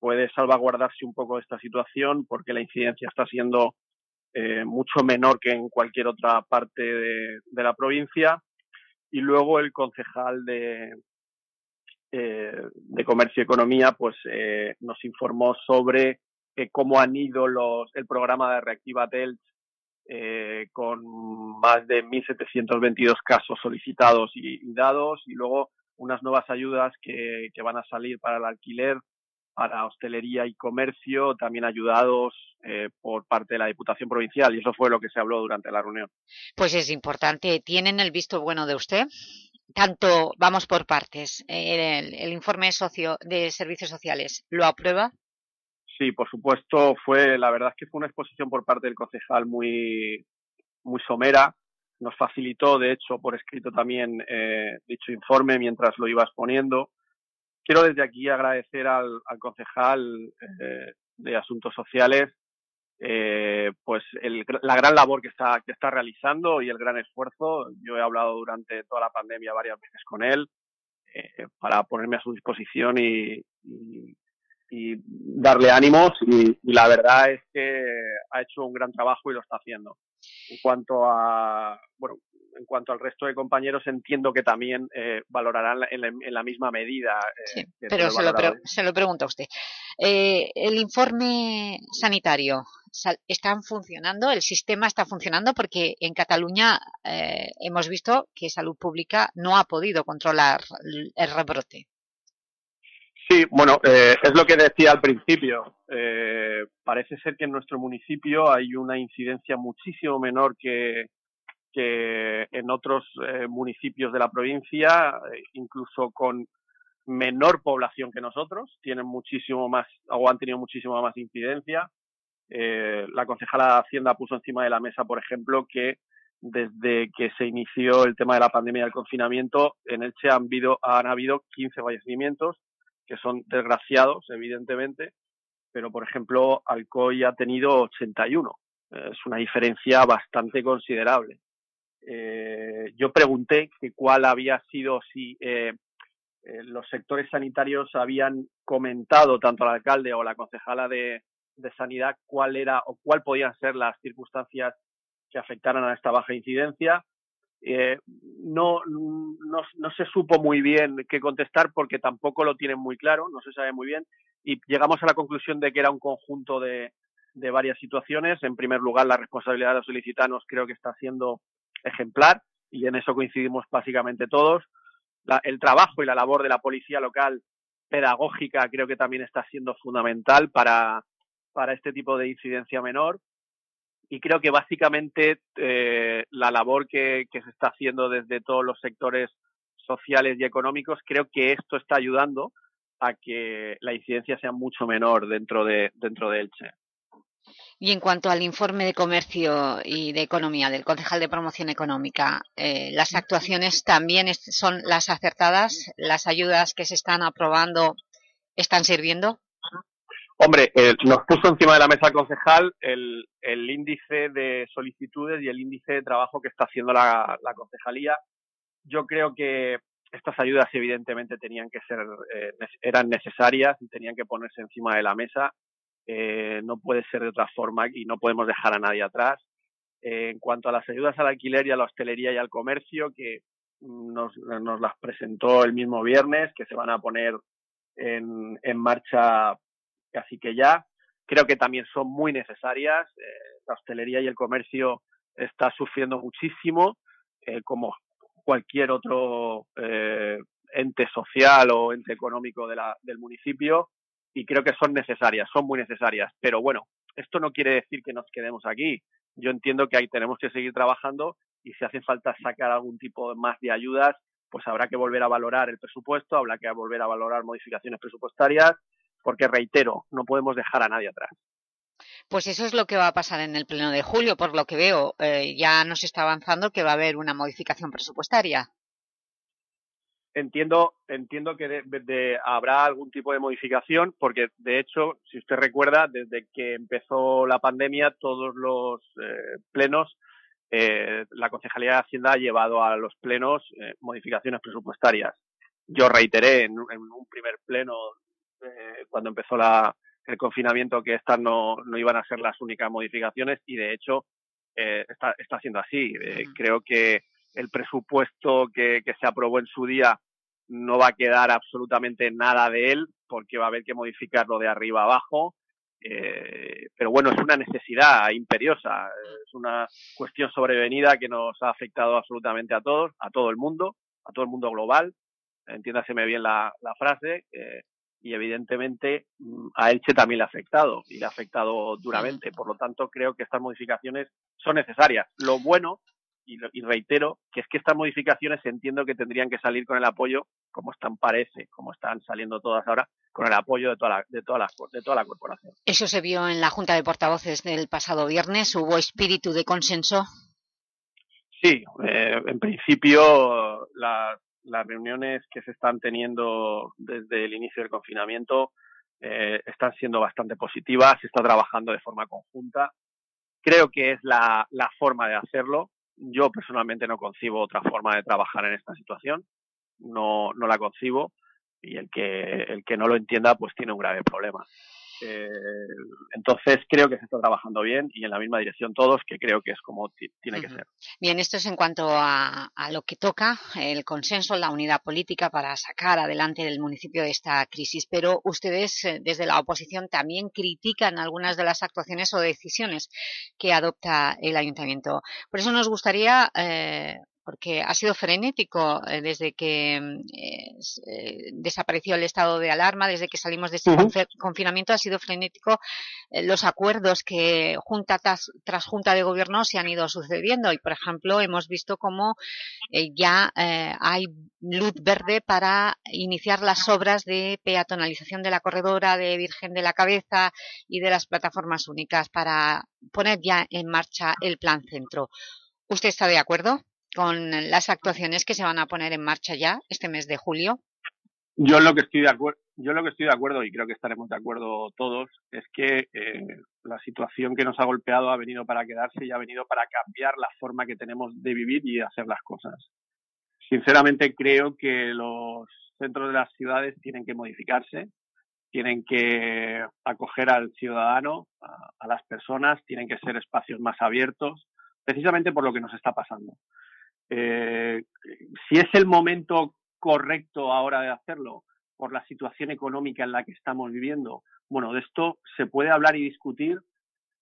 puede salvaguardarse un poco esta situación porque la incidencia está siendo eh, mucho menor que en cualquier otra parte de, la provincia. Y luego el concejal de, eh, de Comercio y Economía pues eh, nos informó sobre cómo han ido los, el programa de Reactiva Telch eh, con más de 1.722 casos solicitados y, dados y luego unas nuevas ayudas que, que, van a salir para el alquiler, para hostelería y comercio, también ayudados eh, por parte de la Diputación Provincial y eso fue lo que se habló durante la reunión. Pues es importante. ¿Tienen el visto bueno de usted? Tanto, vamos por partes, el, el informe socio de servicios sociales, ¿lo aprueba? Sí, por supuesto, fue, la verdad es que fue una exposición por parte del concejal muy, muy somera. Nos facilitó, de hecho, por escrito también eh, dicho informe mientras lo iba exponiendo. Quiero desde aquí agradecer al, al concejal eh, de Asuntos Sociales eh, pues el, la gran labor que está, que está realizando y el gran esfuerzo. Yo he hablado durante toda la pandemia varias veces con él eh, para ponerme a su disposición y, y, y darle ánimos y, y, la verdad es que ha hecho un gran trabajo y lo está haciendo. En cuanto a, bueno, en cuanto al resto de compañeros entiendo que también eh, valorarán en la, en la, misma medida. Eh, sí, pero se lo, pre se lo pregunto a usted. Eh, el informe sanitario, ¿están funcionando? ¿El sistema está funcionando? Porque en Cataluña eh, hemos visto que Salud Pública no ha podido controlar el rebrote. Sí, bueno, eh, es lo que decía al principio. Eh, parece ser que en nuestro municipio hay una incidencia muchísimo menor que, en otros eh, municipios de la provincia, eh, incluso con menor población que nosotros, tienen muchísimo más o han tenido muchísimo más incidencia. Eh, la concejala de Hacienda puso encima de la mesa, por ejemplo, que desde que se inició el tema de la pandemia del confinamiento, en Elche han habido, han habido 15 fallecimientos que son desgraciados, evidentemente, pero por ejemplo, Alcoy ha tenido 81. Es una diferencia bastante considerable. Eh, yo pregunté que cuál había sido, si eh, eh, los sectores sanitarios habían comentado, tanto al alcalde o la concejala de, de Sanidad, cuál era o cuál podían ser las circunstancias que afectaran a esta baja incidencia eh, no, no, se supo muy bien qué contestar porque tampoco lo tienen muy claro, no se sabe muy bien, y llegamos a la conclusión de que era un conjunto de, de varias situaciones. En primer lugar, la responsabilidad de los solicitanos creo que está siendo ejemplar y en eso coincidimos básicamente todos. La, el trabajo y la labor de la policía local pedagógica creo que también está siendo fundamental para, para este tipo de incidencia menor y creo que básicamente eh, la labor que, se está haciendo desde todos los sectores sociales y económicos, creo que esto está ayudando a que la incidencia sea mucho menor dentro de, dentro de Elche. Y en cuanto al informe de comercio y de economía del concejal de promoción económica, eh, ¿las actuaciones también son las acertadas? ¿Las ayudas que se están aprobando están sirviendo? Hombre, eh, nos puso encima de la mesa el concejal el, el, índice de solicitudes y el índice de trabajo que está haciendo la, la concejalía. Yo creo que estas ayudas evidentemente tenían que ser, eh, eran necesarias y tenían que ponerse encima de la mesa. Eh, no puede ser de otra forma y no podemos dejar a nadie atrás. Eh, en cuanto a las ayudas al alquiler y a la hostelería y al comercio, que nos, nos las presentó el mismo viernes, que se van a poner en, en marcha Así que ya creo que también son muy necesarias. Eh, la hostelería y el comercio está sufriendo muchísimo, eh, como cualquier otro eh, ente social o ente económico de la, del municipio, y creo que son necesarias, son muy necesarias. Pero bueno, esto no quiere decir que nos quedemos aquí. Yo entiendo que ahí tenemos que seguir trabajando y si hace falta sacar algún tipo más de ayudas, pues habrá que volver a valorar el presupuesto, habrá que volver a valorar modificaciones presupuestarias, porque reitero, no podemos dejar a nadie atrás. Pues eso es lo que va a pasar en el pleno de julio, por lo que veo. Eh, ya nos está avanzando que va a haber una modificación presupuestaria. Entiendo, entiendo que de- de- habrá algún tipo de modificación, porque de hecho, si usted recuerda, desde que empezó la pandemia, todos los eh, plenos, eh, la Concejalía de Hacienda ha llevado a los plenos eh, modificaciones presupuestarias. Yo reiteré en un primer pleno, eh, cuando empezó la, el confinamiento, que estas no, no iban a ser las únicas modificaciones, y de hecho eh, está, está siendo así. Eh, creo que el presupuesto que, que se aprobó en su día no va a quedar absolutamente nada de él porque va a haber que modificarlo de arriba abajo. Eh, pero bueno, es una necesidad imperiosa, es una cuestión sobrevenida que nos ha afectado absolutamente a todos, a todo el mundo, a todo el mundo global. Entiéndaseme bien la, la frase. eh, y evidentemente mm, a Elche también le ha afectado y le ha afectado duramente. Por lo tanto, creo que estas modificaciones son necesarias. Lo bueno, y, lo- y reitero, que es que estas modificaciones entiendo que tendrían que salir con el apoyo, como están parece, como están saliendo todas ahora, con el apoyo de toda la, de toda la, de toda la corporación. Eso se vio en la Junta de Portavoces del pasado viernes. ¿Hubo espíritu de consenso? Sí, eh, en principio la- las reuniones que se están teniendo desde el inicio del confinamiento eh, están siendo bastante positivas, se está trabajando de forma conjunta. Creo que es la, la forma de hacerlo. Yo personalmente no concibo otra forma de trabajar en esta situación, no, no la concibo y el que, el que no lo entienda pues tiene un grave problema. Eh, entonces creo que se está trabajando bien y en la misma dirección todos, que creo que es como ti- tiene que ser. Bien, esto es en cuanto a, a lo que toca, el consenso, la unidad política para sacar adelante el municipio de esta crisis. Pero ustedes, eh, desde la oposición, también critican algunas de las actuaciones o decisiones que adopta el ayuntamiento. Por eso nos gustaría... eh, porque ha sido frenético eh, desde que mm, eh, eh, desapareció el estado de alarma, desde que salimos de este confinamiento, ha sido frenético eh, los acuerdos que junta tras, tras junta de gobierno se han ido sucediendo y, por ejemplo, hemos visto cómo eh, ya eh, hay luz verde para iniciar las obras de peatonalización de la corredora de Virgen de la Cabeza y de las plataformas únicas para poner ya en marcha el plan centro. ¿Usted está de acuerdo con las actuaciones que se van a poner en marcha ya este mes de julio? Yo lo que estoy de acuerdo, yo lo que estoy de acuerdo y creo que estaremos de acuerdo todos es que eh, la situación que nos ha golpeado ha venido para quedarse y ha venido para cambiar la forma que tenemos de vivir y de hacer las cosas. Sinceramente creo que los centros de las ciudades tienen que modificarse, tienen que acoger al ciudadano, a, a las personas, tienen que ser espacios más abiertos, precisamente por lo que nos está pasando. Eh, si es el momento correcto ahora de hacerlo por la situación económica en la que estamos viviendo, bueno, de esto se puede hablar y discutir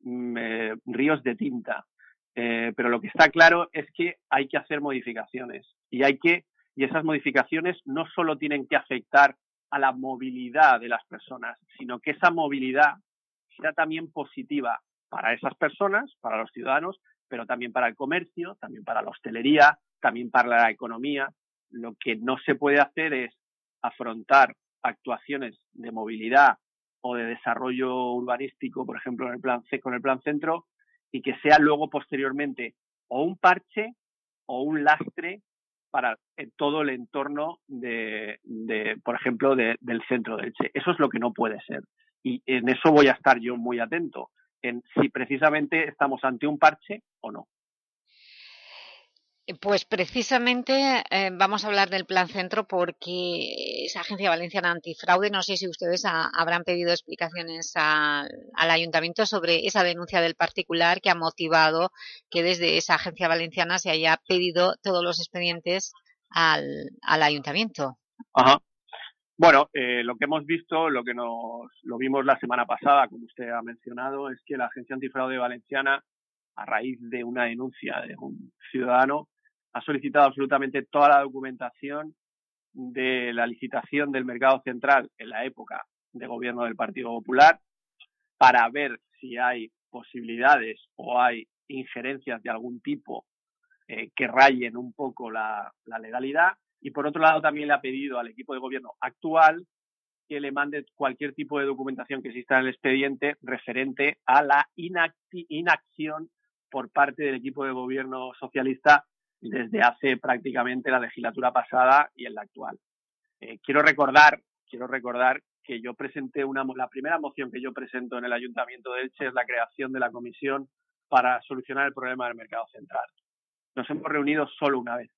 mm, eh, ríos de tinta. Eh, pero lo que está claro es que hay que hacer modificaciones y hay que y esas modificaciones no solo tienen que afectar a la movilidad de las personas, sino que esa movilidad sea también positiva para esas personas, para los ciudadanos, pero también para el comercio, también para la hostelería, también para la economía. Lo que no se puede hacer es afrontar actuaciones de movilidad o de desarrollo urbanístico, por ejemplo, en el plan con el plan centro, y que sea luego posteriormente o un parche o un lastre para eh, todo el entorno de, de por ejemplo, de- del centro del Che. Eso es lo que no puede ser. Y en eso voy a estar yo muy atento, en si precisamente estamos ante un parche o no. Pues precisamente eh, vamos a hablar del Plan Centro porque esa Agencia Valenciana Antifraude, no sé si ustedes ha- habrán pedido explicaciones al, al Ayuntamiento sobre esa denuncia del particular que ha motivado que desde esa Agencia Valenciana se haya pedido todos los expedientes al, al Ayuntamiento. Ajá. Bueno, eh, lo que hemos visto, lo que nos lo vimos la semana pasada, como usted ha mencionado, es que la Agencia Antifraude Valenciana, a raíz de una denuncia de un ciudadano, ha solicitado absolutamente toda la documentación de la licitación del mercado central en la época de gobierno del Partido Popular para ver si hay posibilidades o hay injerencias de algún tipo eh, que rayen un poco la, la legalidad y por otro lado también le ha pedido al equipo de gobierno actual que le mande cualquier tipo de documentación que exista en el expediente referente a la inacción por parte del equipo de gobierno socialista desde hace prácticamente la legislatura pasada y en la actual. Eh, quiero recordar, quiero recordar que yo presenté una, la primera moción que yo presento en el Ayuntamiento de Elche es la creación de la comisión para solucionar el problema del mercado central. Nos hemos reunido solo una vez.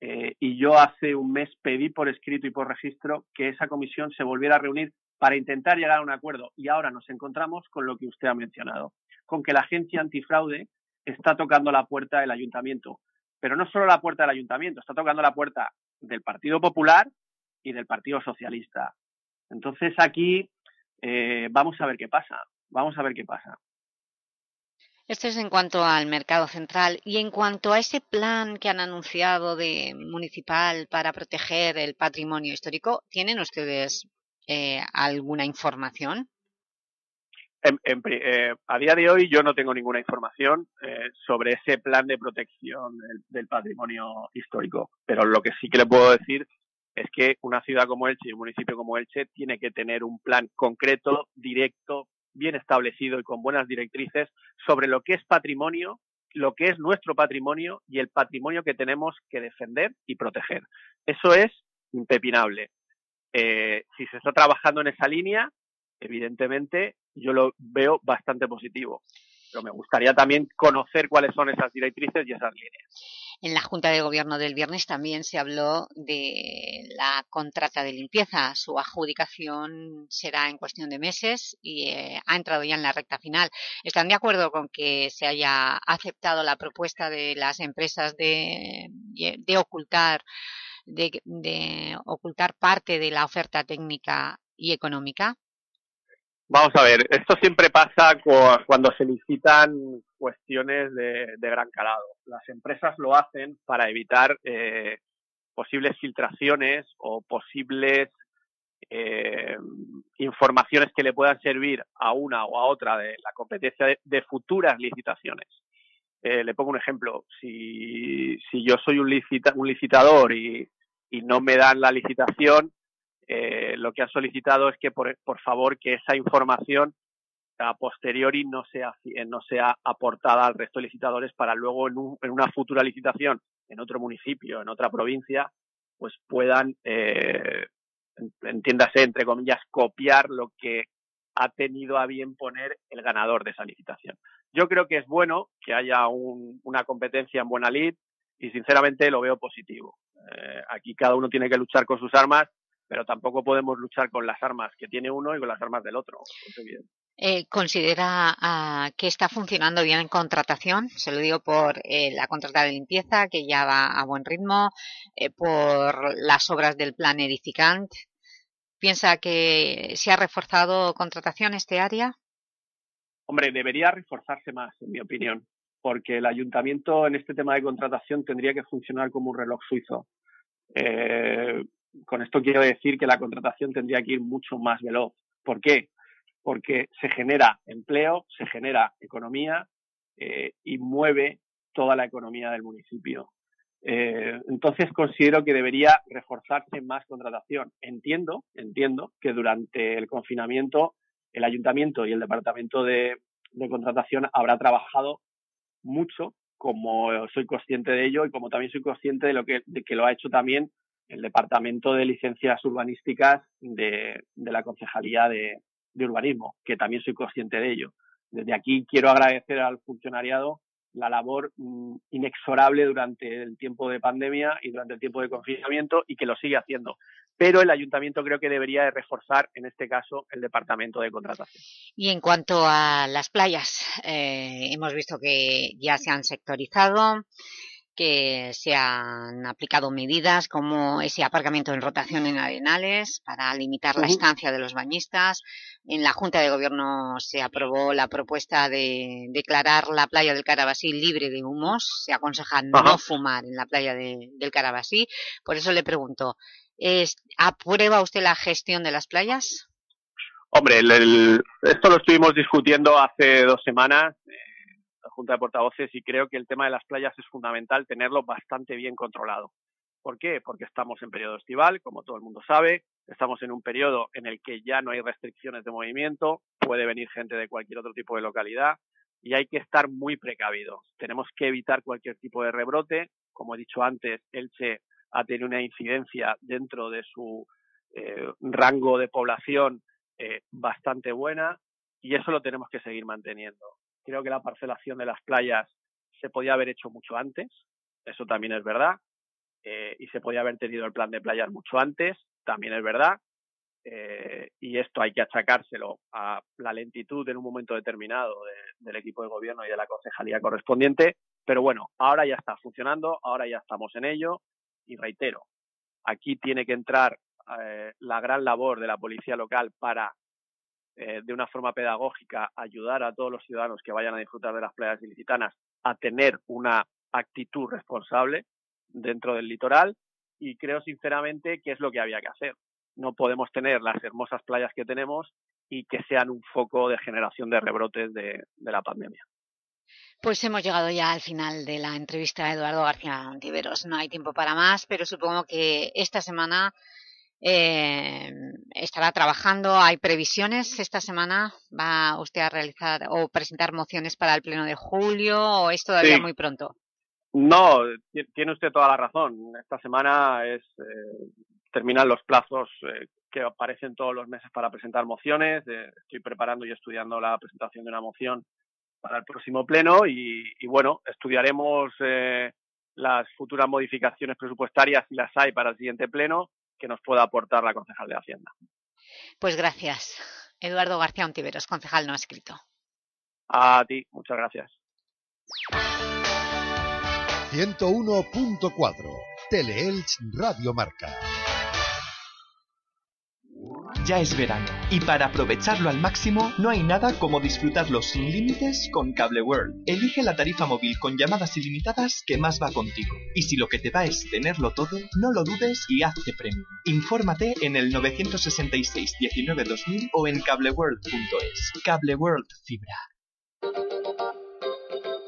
Eh, y yo hace un mes pedí por escrito y por registro que esa comisión se volviera a reunir para intentar llegar a un acuerdo. Y ahora nos encontramos con lo que usted ha mencionado, con que la agencia antifraude está tocando la puerta del ayuntamiento. Pero no solo la puerta del ayuntamiento, está tocando la puerta del Partido Popular y del Partido Socialista. Entonces aquí eh, vamos a ver qué pasa. Vamos a ver qué pasa. Esto es en cuanto al mercado central. Y en cuanto a ese plan que han anunciado de municipal para proteger el patrimonio histórico, ¿tienen ustedes eh, alguna información? Eh, a día de hoy yo no tengo ninguna información eh, sobre ese plan de protección del, del, patrimonio histórico, pero lo que sí que le puedo decir es que una ciudad como Elche y un municipio como Elche tiene que tener un plan concreto, directo, bien establecido y con buenas directrices sobre lo que es patrimonio, lo que es nuestro patrimonio y el patrimonio que tenemos que defender y proteger. Eso es impepinable. Eh, si se está trabajando en esa línea, evidentemente yo lo veo bastante positivo. Pero me gustaría también conocer cuáles son esas directrices y esas líneas. En la Junta de Gobierno del viernes también se habló de la contrata de limpieza. Su adjudicación será en cuestión de meses y eh, ha entrado ya en la recta final. ¿Están de acuerdo con que se haya aceptado la propuesta de las empresas de, de ocultar, de, de ocultar parte de la oferta técnica y económica? Vamos a ver, esto siempre pasa cuando se licitan cuestiones de, de, gran calado. Las empresas lo hacen para evitar eh, posibles filtraciones o posibles eh, informaciones que le puedan servir a una o a otra de la competencia de, de futuras licitaciones. Eh, le pongo un ejemplo. Si, si yo soy un, licita, un licitador y, y no me dan la licitación, eh, lo que ha solicitado es que, por, por, favor, que esa información a posteriori no sea, no sea aportada al resto de licitadores para luego en, un, en una futura licitación en otro municipio, en otra provincia, pues puedan, eh, entiéndase, entre comillas, copiar lo que ha tenido a bien poner el ganador de esa licitación. Yo creo que es bueno que haya un, una competencia en buena lid y sinceramente lo veo positivo. Eh, aquí cada uno tiene que luchar con sus armas pero tampoco podemos luchar con las armas que tiene uno y con las armas del otro. Eh, ¿Considera uh, que está funcionando bien en contratación? Se lo digo por eh, la contrata de limpieza, que ya va a buen ritmo, eh, por las obras del plan edificant. ¿Piensa que se ha reforzado contratación este área? Hombre, debería reforzarse más, en mi opinión, porque el ayuntamiento en este tema de contratación tendría que funcionar como un reloj suizo. Eh, con esto quiero decir que la contratación tendría que ir mucho más veloz. ¿Por qué? Porque se genera empleo, se genera economía eh, y mueve toda la economía del municipio. Eh, entonces considero que debería reforzarse más contratación. Entiendo, entiendo que durante el confinamiento el ayuntamiento y el departamento de, de contratación habrá trabajado mucho, como soy consciente de ello y como también soy consciente de lo de que lo ha hecho también el Departamento de Licencias Urbanísticas de, de la Concejalía de, Urbanismo, que también soy consciente de ello. Desde aquí quiero agradecer al funcionariado la labor mmm, inexorable durante el tiempo de pandemia y durante el tiempo de confinamiento y que lo sigue haciendo. Pero el ayuntamiento creo que debería de reforzar, en este caso, el departamento de contratación. Y en cuanto a las playas, eh, hemos visto que ya se han sectorizado. Que se han aplicado medidas como ese aparcamiento en rotación en arenales para limitar la estancia de los bañistas. En la Junta de Gobierno se aprobó la propuesta de declarar la playa del Carabasí libre de humos. Se aconseja no fumar en la playa de- del Carabasí. Por eso le pregunto, ¿es- ¿aprueba usted la gestión de las playas? Hombre, el- el- esto lo estuvimos discutiendo hace dos semanas Junta de Portavoces y creo que el tema de las playas es fundamental tenerlo bastante bien controlado. ¿Por qué? Porque estamos en periodo estival, como todo el mundo sabe, estamos en un periodo en el que ya no hay restricciones de movimiento, puede venir gente de cualquier otro tipo de localidad y hay que estar muy precavidos. Tenemos que evitar cualquier tipo de rebrote. Como he dicho antes, Elche ha tenido una incidencia dentro de su eh, rango de población eh, bastante buena y eso lo tenemos que seguir manteniendo. Creo que la parcelación de las playas se podía haber hecho mucho antes, eso también es verdad, eh, y se podía haber tenido el plan de playas mucho antes, también es verdad, eh, y esto hay que achacárselo a la lentitud en un momento determinado de- del equipo de gobierno y de la concejalía correspondiente, pero bueno, ahora ya está funcionando, ahora ya estamos en ello y reitero, aquí tiene que entrar eh, la gran labor de la policía local para, eh, de una forma pedagógica, ayudar a todos los ciudadanos que vayan a disfrutar de las playas ilicitanas a tener una actitud responsable dentro del litoral y creo sinceramente que es lo que había que hacer. No podemos tener las hermosas playas que tenemos y que sean un foco de generación de rebrotes de, la pandemia. Pues hemos llegado ya al final de la entrevista a Eduardo García Antiveros. No hay tiempo para más, pero supongo que esta semana eh, estará trabajando. ¿Hay previsiones esta semana? ¿Va usted a realizar o presentar mociones para el pleno de julio o es todavía Sí. muy pronto? No, ti- tiene usted toda la razón. Esta semana es eh, terminan los plazos eh, que aparecen todos los meses para presentar mociones. Eh, estoy preparando y estudiando la presentación de una moción para el próximo pleno y, y, bueno, estudiaremos eh, las futuras modificaciones presupuestarias si las hay para el siguiente pleno que nos pueda aportar la concejal de Hacienda. Pues gracias. Eduardo García Ontiveros, concejal no escrito. A ti, muchas gracias. 101.4 Teleelch Radio Marca. Ya es verano y para aprovecharlo al máximo no hay nada como disfrutarlo sin límites con Cable World. Elige la tarifa móvil con llamadas ilimitadas que más va contigo. Y si lo que te va es tenerlo todo, no lo dudes y hazte premium. Infórmate en el 966 19 2000 o en cableworld.es. Cable World Fibra.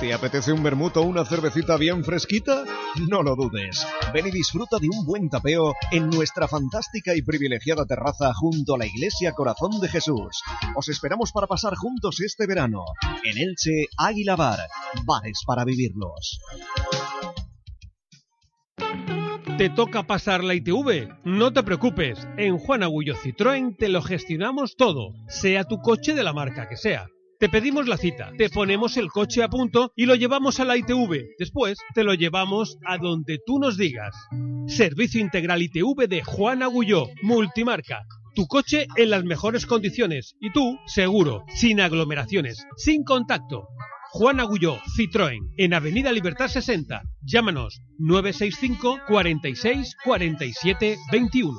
¿Te apetece un vermut o una cervecita bien fresquita? No lo dudes. Ven y disfruta de un buen tapeo en nuestra fantástica y privilegiada terraza junto a la Iglesia Corazón de Jesús. Os esperamos para pasar juntos este verano. En Elche, Águila Bar. Bares para vivirlos. ¿Te toca pasar la ITV? No te preocupes, en Juan Agullo Citroën te lo gestionamos todo, sea tu coche de la marca que sea. Te pedimos la cita, te ponemos el coche a punto y lo llevamos a la ITV. Después te lo llevamos a donde tú nos digas. Servicio integral ITV de Juan Agulló, multimarca. Tu coche en las mejores condiciones y tú, seguro, sin aglomeraciones, sin contacto. Juan Agulló, Citroën, en Avenida Libertad 60. Llámanos 965 46 47 21.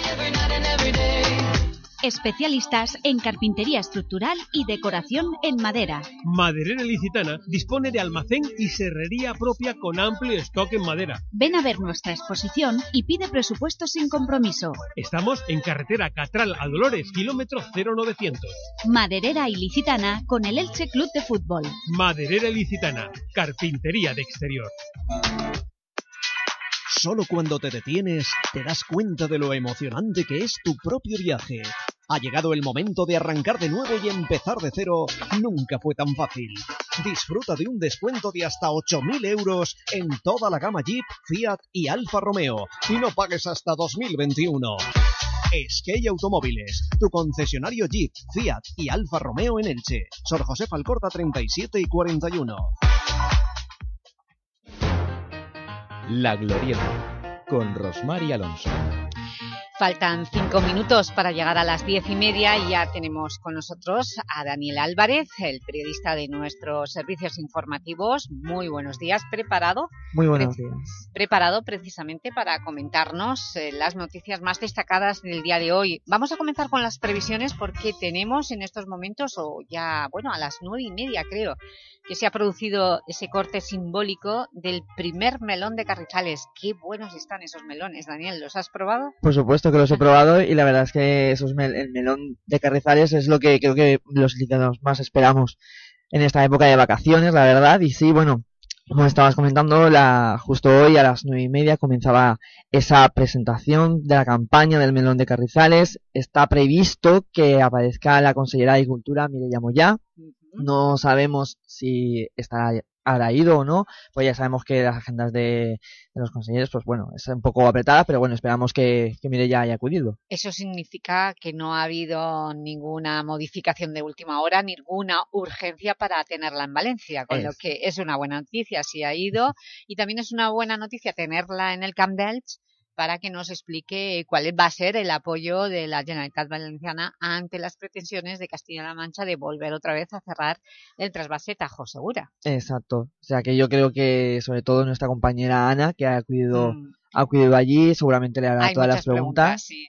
Especialistas en carpintería estructural y decoración en madera. Maderera Licitana dispone de almacén y serrería propia con amplio stock en madera. Ven a ver nuestra exposición y pide presupuesto sin compromiso. Estamos en carretera Catral a Dolores, kilómetro 0900. Maderera Ilicitana con el Elche Club de Fútbol. Maderera Ilicitana, carpintería de exterior. Solo cuando te detienes te das cuenta de lo emocionante que es tu propio viaje. Ha llegado el momento de arrancar de nuevo y empezar de cero. Nunca fue tan fácil. Disfruta de un descuento de hasta 8.000 euros en toda la gama Jeep, Fiat y Alfa Romeo. Y no pagues hasta 2021. Skate Automóviles, tu concesionario Jeep, Fiat y Alfa Romeo en Elche. Sor José Falcorta 37 y 41. La Glorieta, con Rosmar y Alonso. Faltan cinco minutos para llegar a las diez y media y ya tenemos con nosotros a Daniel Álvarez, el periodista de nuestros servicios informativos. Muy buenos días, ¿preparado? Muy buenos días. Preparado precisamente para comentarnos eh, las noticias más destacadas del día de hoy. Vamos a comenzar con las previsiones porque tenemos en estos momentos, o ya, bueno, a las nueve y media creo, que se ha producido ese corte simbólico del primer melón de Carrizales. Qué buenos están esos melones, Daniel, ¿los has probado? Por supuesto que los he probado y la verdad es que esos mel- el melón de Carrizales es lo que creo que los licitanos más esperamos en esta época de vacaciones, la verdad. Y sí, bueno, como estabas comentando, la, justo hoy a las nueve y media comenzaba esa presentación de la campaña del melón de Carrizales. Está previsto que aparezca la consellera de Agricultura, Mireia Moyá. No sabemos si estará habrá ido o no, pues ya sabemos que las agendas de, de los consejeros, pues bueno, es un poco apretada, pero bueno, esperamos que, que Mireia haya acudido. Eso significa que no ha habido ninguna modificación de última hora, ninguna urgencia para tenerla en Valencia, con Es. lo que es una buena noticia si ha ido y también es una buena noticia tenerla en el Camp d'Elx para que nos explique cuál va a ser el apoyo de la Generalitat Valenciana ante las pretensiones de Castilla-La Mancha de volver otra vez a cerrar el trasvase Tajo Segura. Exacto. O sea que yo creo que sobre todo nuestra compañera Ana, que ha acudido, Mm. ha acudido allí, seguramente le hará Hay todas las preguntas. sí.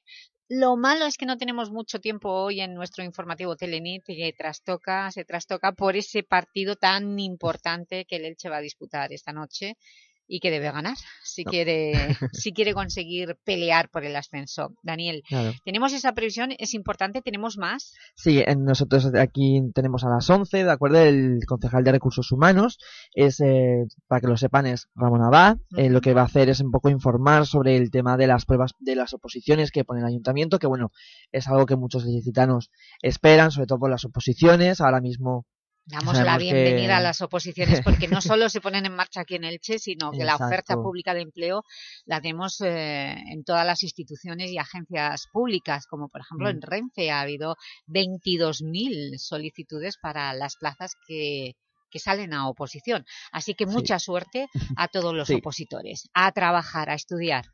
Lo malo es que no tenemos mucho tiempo hoy en nuestro informativo Telenit que trastoca, se trastoca por ese partido tan importante que el Elche va a disputar esta noche y que debe ganar si quiere si quiere conseguir pelear por el ascenso. Daniel, Claro. tenemos esa previsión, es importante, tenemos más. Sí, en nosotros aquí tenemos a las 11, ¿de acuerdo? El concejal de Recursos Humanos, es, eh, para que lo sepan, es Ramón Abad. Eh, lo que va a hacer es un poco informar sobre el tema de las pruebas de las oposiciones que pone el ayuntamiento, que bueno, es algo que muchos licitanos esperan, sobre todo por las oposiciones. Ahora mismo Damos la que- bienvenida a las oposiciones porque no solo se ponen en marcha aquí en Elche, sino que la oferta pública de empleo la tenemos eh, en todas las instituciones y agencias públicas, como por ejemplo en Mm. Renfe ha habido 22.000 solicitudes para las plazas que que salen a oposición. Así que mucha suerte a todos los Sí. opositores. A trabajar, a estudiar.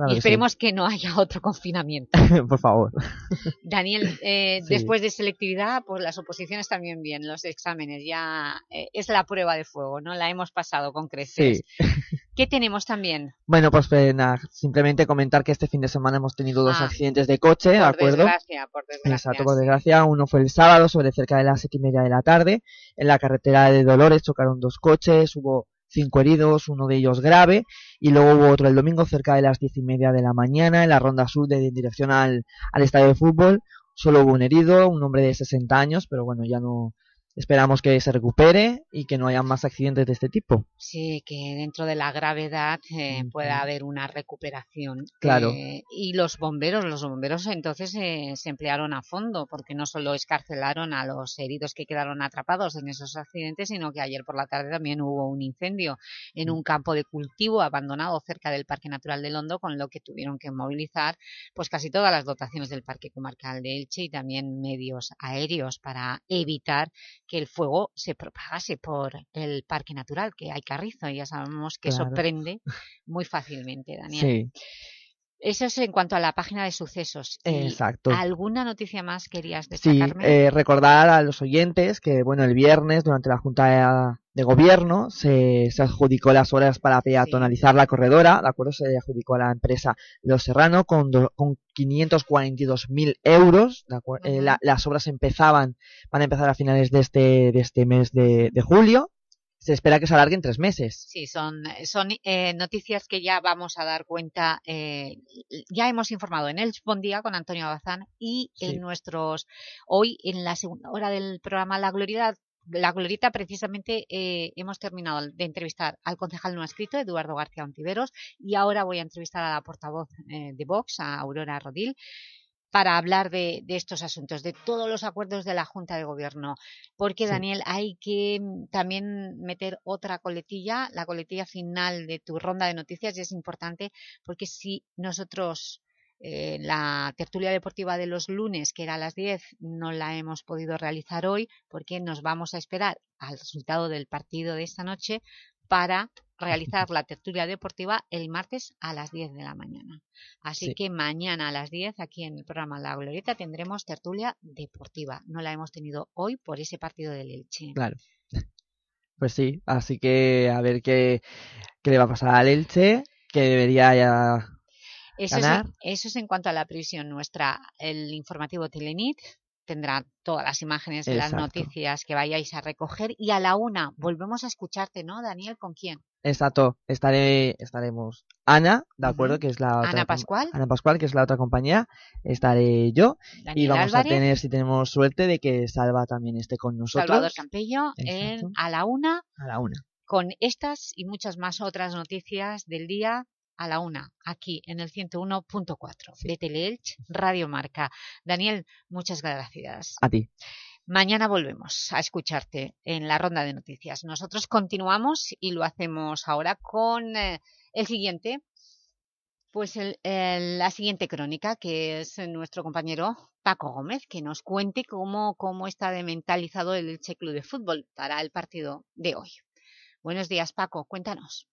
Claro y que sí. esperemos que no haya otro confinamiento. por favor. Daniel, eh, Sí. después de selectividad, pues las oposiciones también bien, los exámenes, ya eh, es la prueba de fuego, ¿no? La hemos pasado con creces. Sí. ¿Qué tenemos también? Bueno, pues eh, nada, simplemente comentar que este fin de semana hemos tenido dos Ah, accidentes de coche, ¿de por acuerdo? desgracia, por desgracia. Exacto, por desgracia. Uno fue el sábado, sobre cerca de las siete y media de la tarde. En la carretera de Dolores chocaron dos coches, hubo cinco heridos, uno de ellos grave. Y luego hubo otro el domingo, cerca de las diez y media de la mañana, en la ronda sur de en dirección al, al estadio de fútbol. Solo hubo un herido, un hombre de 60 años, pero bueno, ya no. Esperamos que se recupere y que no haya más accidentes de este tipo. Sí, que dentro de la gravedad eh, pueda haber una recuperación. Claro. Eh, y los bomberos, los bomberos entonces eh, se emplearon a fondo, porque no solo escarcelaron a los heridos que quedaron atrapados en esos accidentes, sino que ayer por la tarde también hubo un incendio en un campo de cultivo abandonado cerca del Parque Natural de Londo, con lo que tuvieron que movilizar pues casi todas las dotaciones del Parque Comarcal de Elche y también medios aéreos para evitar que el fuego se propagase por el Parque Natural, que hay carrizo y ya sabemos que Claro. prende muy fácilmente, Daniel. Sí. Eso es en cuanto a la página de sucesos. ¿Y Exacto. ¿Alguna noticia más querías Sí, destacarme? eh, recordar a los oyentes que, bueno, el viernes, durante la Junta de Gobierno, se, se adjudicó las horas para peatonalizar la corredora, ¿de acuerdo? Se adjudicó a la empresa Los Serrano con, do- con 542.000 euros, ¿de acuer- eh, la- las obras empezaban, van a empezar a finales de este, de este mes de, de julio, se espera que se alarguen tres meses. Sí, son, son eh, noticias que ya vamos a dar cuenta. eh, ya hemos informado en el Buen Día con Antonio Abazán y Sí. en nuestros. Hoy, en la segunda hora del programa La Glorieta, la Glorieta precisamente eh, hemos terminado de entrevistar al concejal no escrito, Eduardo García Ontiveros, y ahora voy a entrevistar a la portavoz eh, de Vox, a Aurora Rodil, para hablar de, de estos asuntos, de todos los acuerdos de la Junta de Gobierno. Porque, Sí. Daniel, hay que mm, también meter otra coletilla, la coletilla final de tu ronda de noticias, y es importante porque si nosotros eh, la tertulia deportiva de los lunes, que era a las 10, no la hemos podido realizar hoy porque nos vamos a esperar al resultado del partido de esta noche para realizar la tertulia deportiva el martes a las 10 de la mañana. Así Sí. que mañana a las 10 aquí en el programa La Glorieta tendremos tertulia deportiva. No la hemos tenido hoy por ese partido del Elche. Claro. Pues sí, así que a ver qué, qué le va a pasar al Elche, que debería ya Eso es, ganar. en, eso es en cuanto a la previsión nuestra. El informativo Telenit tendrá todas las imágenes de las noticias que vayáis a recoger y a la una volvemos a escucharte, ¿no, Daniel? ¿Con quién? Exacto, estaré, estaremos Ana, ¿de acuerdo? Que es la otra Ana Pascual. Ana Pascual, que es la otra compañía, estaré yo y vamos Álvarez. a tener, si tenemos suerte, de que Salva también esté con nosotros Salvador Campello en, a la una a la una. con estas y muchas más otras noticias del día a la una, aquí en el 101.4 de Teleelch Radio Marca. Daniel, muchas gracias. A ti. Mañana volvemos a escucharte en la ronda de noticias. Nosotros continuamos y lo hacemos ahora con eh, el siguiente, pues el- el- la siguiente crónica, que es nuestro compañero Paco Gómez, que nos cuente cómo, cómo está de mentalizado el Elche Club de Fútbol para el partido de hoy. Buenos días, Paco, cuéntanos.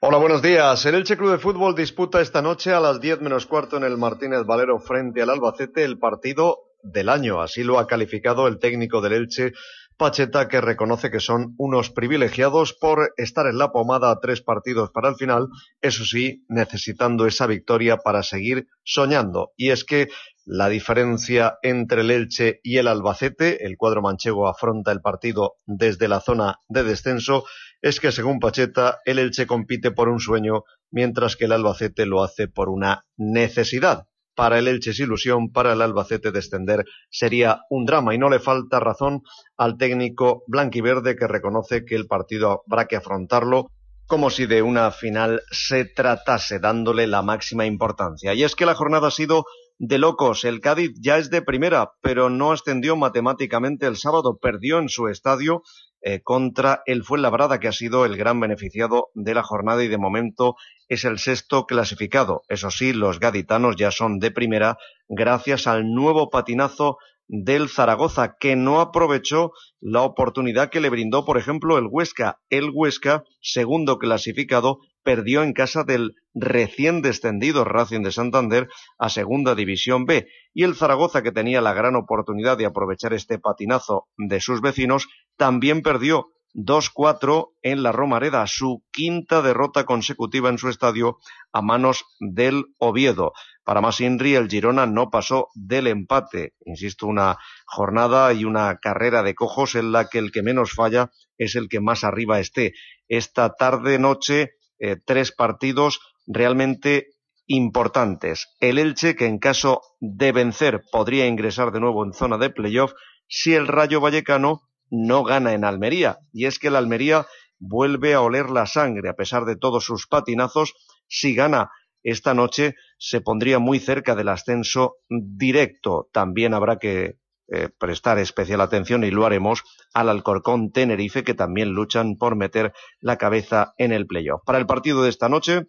Hola, buenos días. El Elche Club de Fútbol disputa esta noche a las 10 menos cuarto en el Martínez Valero frente al Albacete el partido del año. Así lo ha calificado el técnico del Elche, Pacheta, que reconoce que son unos privilegiados por estar en la pomada a tres partidos para el final, eso sí, necesitando esa victoria para seguir soñando. Y es que la diferencia entre el Elche y el Albacete, el cuadro manchego afronta el partido desde la zona de descenso, es que según Pacheta, el Elche compite por un sueño, mientras que el Albacete lo hace por una necesidad. Para el Elche es ilusión, para el Albacete descender sería un drama y no le falta razón al técnico blanquiverde que reconoce que el partido habrá que afrontarlo como si de una final se tratase, dándole la máxima importancia. Y es que la jornada ha sido de locos. El Cádiz ya es de primera, pero no ascendió matemáticamente el sábado. Perdió en su estadio eh, contra el Fuenlabrada, que ha sido el gran beneficiado de la jornada y de momento es el sexto clasificado. Eso sí, los gaditanos ya son de primera gracias al nuevo patinazo del Zaragoza, que no aprovechó la oportunidad que le brindó, por ejemplo, el Huesca. El Huesca, segundo clasificado, perdió en casa del recién descendido Racing de Santander a Segunda División B. Y el Zaragoza, que tenía la gran oportunidad de aprovechar este patinazo de sus vecinos, también perdió 2-4 en la Romareda, su quinta derrota consecutiva en su estadio a manos del Oviedo. Para más Inri, el Girona no pasó del empate. Insisto, una jornada y una carrera de cojos en la que el que menos falla es el que más arriba esté. Esta tarde-noche, eh, tres partidos realmente importantes. El Elche, que en caso de vencer podría ingresar de nuevo en zona de playoff, si el Rayo Vallecano no gana en Almería. Y es que el Almería vuelve a oler la sangre a pesar de todos sus patinazos. Si gana esta noche se pondría muy cerca del ascenso directo. También habrá que eh, prestar especial atención y lo haremos al Alcorcón Tenerife que también luchan por meter la cabeza en el playoff. Para el partido de esta noche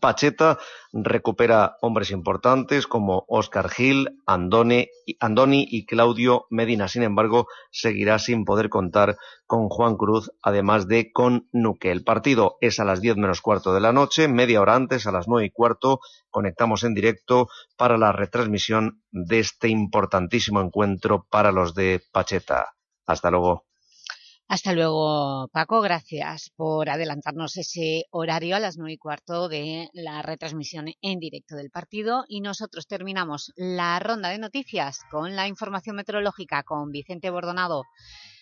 Pacheta recupera hombres importantes como Óscar Gil, Andoni y Claudio Medina. Sin embargo, seguirá sin poder contar con Juan Cruz, además de con Nuque. El partido es a las diez menos cuarto de la noche, media hora antes, a las nueve y cuarto, conectamos en directo para la retransmisión de este importantísimo encuentro para los de Pacheta. Hasta luego. Hasta luego, Paco. Gracias por adelantarnos ese horario a las nueve y cuarto de la retransmisión en directo del partido. Y nosotros terminamos la ronda de noticias con la información meteorológica con Vicente Bordonado.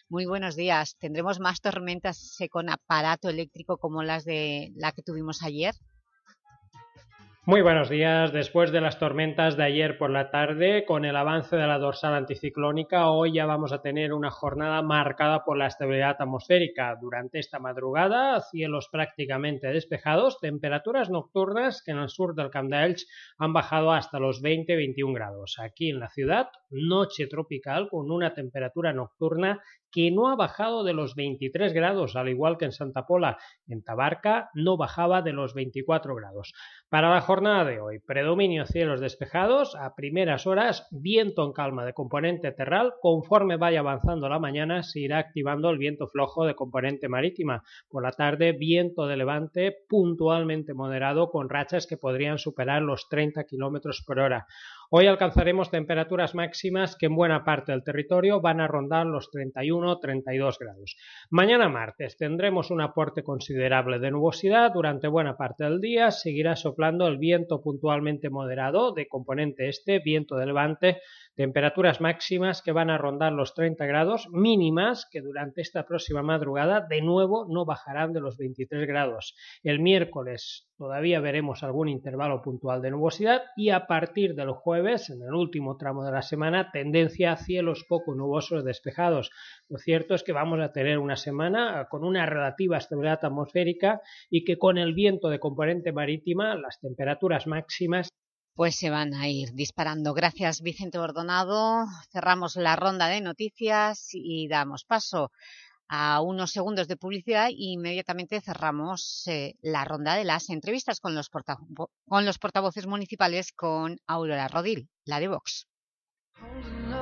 Muy buenos días. ¿Tendremos más tormentas con aparato eléctrico como las de la que tuvimos ayer? Muy buenos días. Después de las tormentas de ayer por la tarde, con el avance de la dorsal anticiclónica, hoy ya vamos a tener una jornada marcada por la estabilidad atmosférica. Durante esta madrugada, cielos prácticamente despejados, temperaturas nocturnas que en el sur del Camp han bajado hasta los 20-21 grados. Aquí en la ciudad, noche tropical con una temperatura nocturna que no ha bajado de los 23 grados, al igual que en Santa Pola. En Tabarca no bajaba de los 24 grados. Para la jornada de hoy, predominio cielos despejados, a primeras horas viento en calma de componente terral, conforme vaya avanzando la mañana se irá activando el viento flojo de componente marítima. Por la tarde, viento de levante puntualmente moderado con rachas que podrían superar los 30 km por hora. Hoy alcanzaremos temperaturas máximas que en buena parte del territorio van a rondar los 31-32 grados. Mañana martes tendremos un aporte considerable de nubosidad durante buena parte del día. Seguirá soplando el viento puntualmente moderado de componente este, viento de levante, temperaturas máximas que van a rondar los 30 grados, mínimas que durante esta próxima madrugada de nuevo no bajarán de los 23 grados. El miércoles todavía veremos algún intervalo puntual de nubosidad y a partir del jueves, en el último tramo de la semana, tendencia a cielos poco nubosos despejados. Lo cierto es que vamos a tener una semana con una relativa estabilidad atmosférica y que con el viento de componente marítima las temperaturas máximas pues se van a ir disparando. Gracias, Vicente Bordonado. Cerramos la ronda de noticias y damos paso a unos segundos de publicidad e inmediatamente cerramos eh, la ronda de las entrevistas con los, con los portavoces municipales con Aurora Rodil, la de Vox.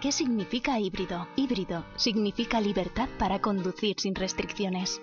¿Qué significa híbrido? Híbrido significa libertad para conducir sin restricciones.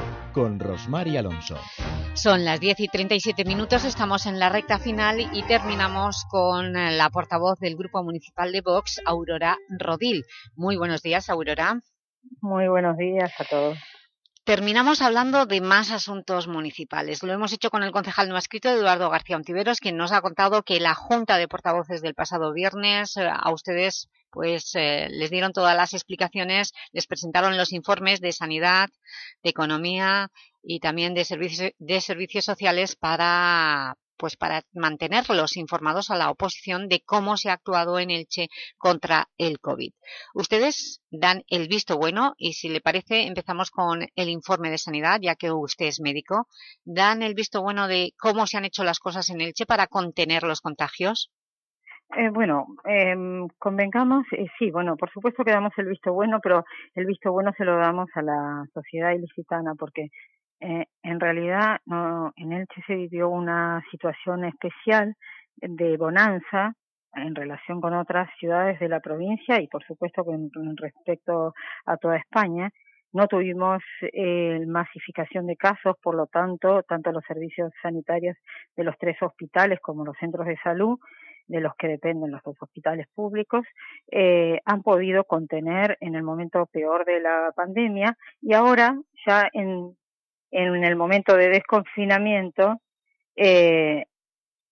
con Rosmar y Alonso. Son las 10 y 37 minutos, estamos en la recta final y terminamos con la portavoz del Grupo Municipal de Vox, Aurora Rodil. Muy buenos días, Aurora. Muy buenos días a todos. Terminamos hablando de más asuntos municipales. Lo hemos hecho con el concejal no escrito Eduardo García Ontiveros, quien nos ha contado que la Junta de Portavoces del pasado viernes eh, a ustedes pues eh, les dieron todas las explicaciones, les presentaron los informes de sanidad, de economía y también de servicios, de servicios sociales para, pues para mantenerlos informados a la oposición de cómo se ha actuado en Elche contra el COVID. Ustedes dan el visto bueno y si le parece empezamos con el informe de sanidad, ya que usted es médico. ¿Dan el visto bueno de cómo se han hecho las cosas en Elche para contener los contagios? Eh, bueno, eh, convengamos, eh, sí, bueno, por supuesto que damos el visto bueno, pero el visto bueno se lo damos a la sociedad ilicitana porque eh, en realidad no, en Elche se vivió una situación especial de bonanza en relación con otras ciudades de la provincia y por supuesto con, respecto a toda España. No tuvimos eh, masificación de casos, por lo tanto, tanto los servicios sanitarios de los tres hospitales como los centros de salud de los que dependen los hospitales públicos, eh, han podido contener en el momento peor de la pandemia y ahora ya en, en el momento de desconfinamiento eh,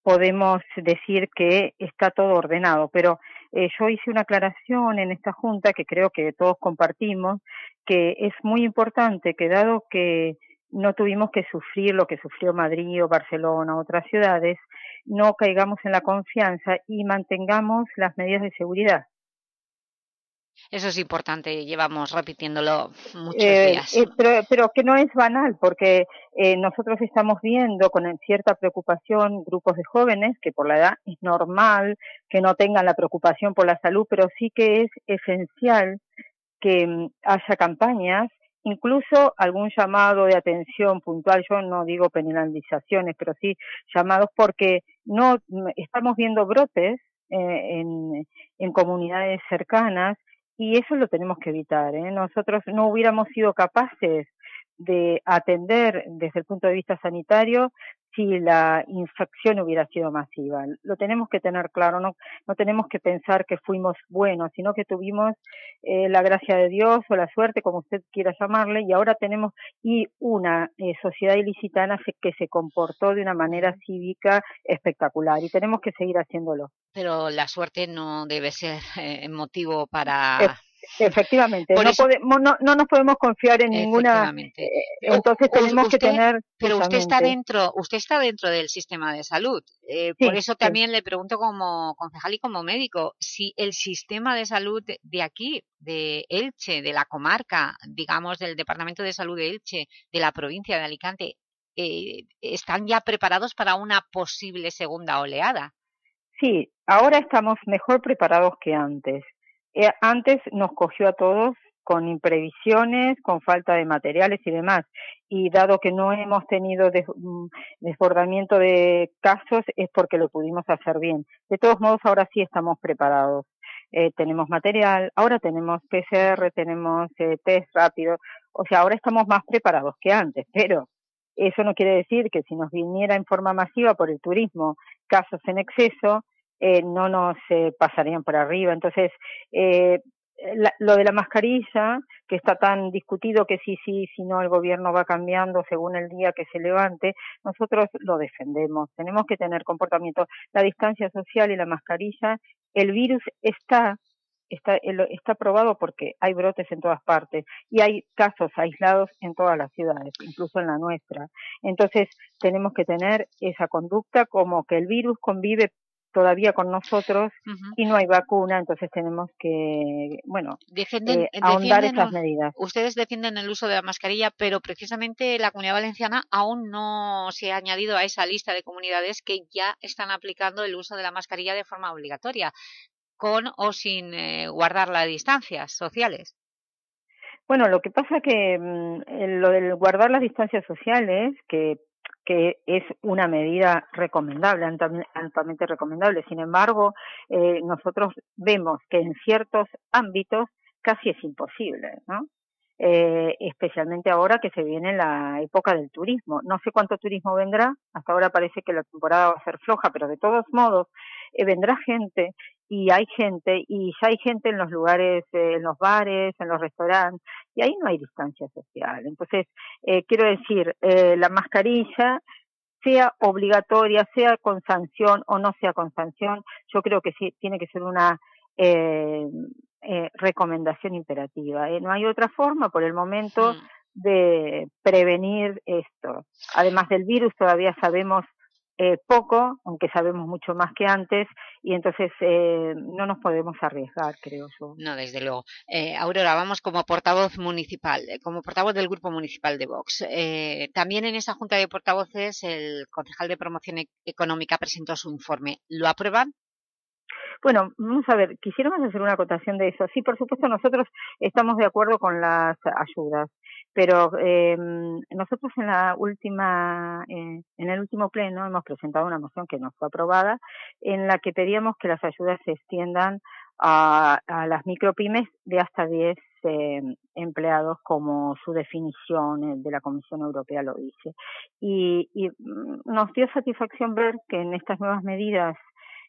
podemos decir que está todo ordenado, pero eh, yo hice una aclaración en esta junta que creo que todos compartimos, que es muy importante que dado que no tuvimos que sufrir lo que sufrió Madrid o Barcelona otras ciudades, no caigamos en la confianza y mantengamos las medidas de seguridad. Eso es importante, llevamos repitiéndolo muchos Eh, días. eh, pero, pero que no es banal, porque eh, nosotros estamos viendo con cierta preocupación grupos de jóvenes que por la edad es normal que no tengan la preocupación por la salud, pero sí que es esencial que mm, haya campañas, incluso algún llamado de atención puntual, yo no digo penalizaciones, pero sí llamados porque no estamos viendo brotes eh, en, en comunidades cercanas y eso lo tenemos que evitar. ¿eh? Nosotros no hubiéramos sido capaces de atender desde el punto de vista sanitario si la infección hubiera sido masiva. Lo tenemos que tener claro, no, no tenemos que pensar que fuimos buenos, sino que tuvimos eh, la gracia de Dios o la suerte, como usted quiera llamarle, y ahora tenemos y una eh, sociedad ilicitana que se comportó de una manera cívica espectacular y tenemos que seguir haciéndolo. Pero la suerte no debe ser eh, motivo para... Efectivamente, Por no, eso- podemos, no, no nos podemos confiar en ninguna. Efectivamente. eh, entonces tenemos que tener. Pero usted está dentro, usted está dentro del sistema de salud. Eh, Sí, por eso sí. también le pregunto como concejal y como médico, si el sistema de salud de- de aquí, de Elche, de la comarca, digamos del Departamento de Salud de Elche, de la provincia de Alicante, eh, están ya preparados para una posible segunda oleada. Sí, ahora estamos mejor preparados que antes. Eh, antes nos cogió a todos con imprevisiones, con falta de materiales y demás. Y dado que no hemos tenido mm, desbordamiento de casos es porque lo pudimos hacer bien. De todos modos, ahora sí estamos preparados. Eh, tenemos material, ahora tenemos PCR, tenemos eh, test rápido. O sea, ahora estamos más preparados que antes, pero eso no quiere decir que si nos viniera en forma masiva por el turismo casos en exceso, eh, no nos eh, pasarían por arriba. Entonces, eh, la- lo de la mascarilla, que está tan discutido que sí, sí, si no el gobierno va cambiando según el día que se levante, nosotros lo defendemos. Tenemos que tener comportamiento. La distancia social y la mascarilla, el virus está está, el- está probado porque hay brotes en todas partes y hay casos aislados en todas las ciudades, incluso en la nuestra. Entonces, tenemos que tener esa conducta como que el virus convive todavía con nosotros y no hay vacuna, entonces tenemos que, bueno, Defienden, eh, ahondar esas medidas. Ustedes defienden el uso de la mascarilla, pero precisamente la Comunidad Valenciana aún no se ha añadido a esa lista de comunidades que ya están aplicando el uso de la mascarilla de forma obligatoria, con o sin eh, guardar las distancias sociales. Bueno, lo que pasa que mm, en lo del guardar las distancias sociales, que, que es una medida recomendable, altamente, recomendable, sin embargo, eh, nosotros vemos que en ciertos ámbitos casi es imposible, ¿no? Eh, especialmente ahora que se viene la época del turismo. No sé cuánto turismo vendrá, hasta ahora parece que la temporada va a ser floja, pero de todos modos eh, vendrá gente y hay gente y ya hay gente en los lugares, eh, en los bares, en los restaurantes y ahí no hay distancia social. Entonces, eh, quiero decir, eh, la mascarilla sea obligatoria, sea con sanción o no sea con sanción, yo creo que sí tiene que ser una eh, eh, recomendación imperativa. ¿eh? No hay otra forma por el momento de prevenir esto. Además del virus todavía sabemos eh, poco, aunque sabemos mucho más que antes, y entonces eh, no nos podemos arriesgar, creo yo. No, desde luego. Eh, Aurora, vamos como portavoz municipal, eh, como portavoz del Grupo Municipal de Vox. Eh, también en esa Junta de Portavoces el concejal de Promoción E- Económica presentó su informe. ¿Lo aprueban? Bueno, vamos a ver, quisiéramos hacer una acotación de eso. Sí, por supuesto, nosotros estamos de acuerdo con las ayudas, pero eh, nosotros en la última, eh, en el último pleno hemos presentado una moción que no fue aprobada, en la que pedíamos que las ayudas se extiendan a, a las micropymes de hasta 10 eh, empleados como su definición eh, de la Comisión Europea lo dice. Y, y mm, nos dio satisfacción ver que en estas nuevas medidas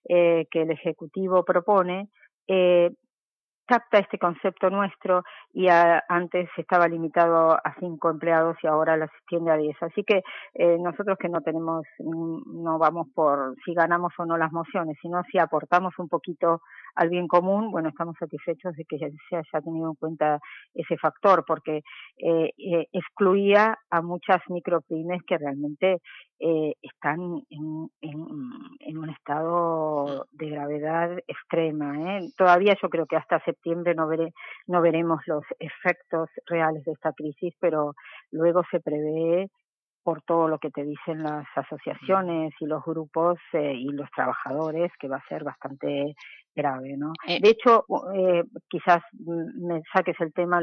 eh, que el Ejecutivo propone, eh, capta este concepto nuestro y a, antes estaba limitado a cinco empleados y ahora las extiende a diez. Así que eh, nosotros que no tenemos, no vamos por si ganamos o no las mociones, sino si aportamos un poquito al bien común, bueno, estamos satisfechos de que se haya tenido en cuenta ese factor, porque eh, eh, excluía a muchas micropymes que realmente eh, están en, en, en, un estado de gravedad extrema. Todavía yo creo que hasta septiembre no, no veremos los efectos reales de esta crisis, pero luego se prevé por todo lo que te dicen las asociaciones y los grupos eh, y los trabajadores, que va a ser bastante grave, ¿no? Eh. De hecho, eh, quizás me saques el tema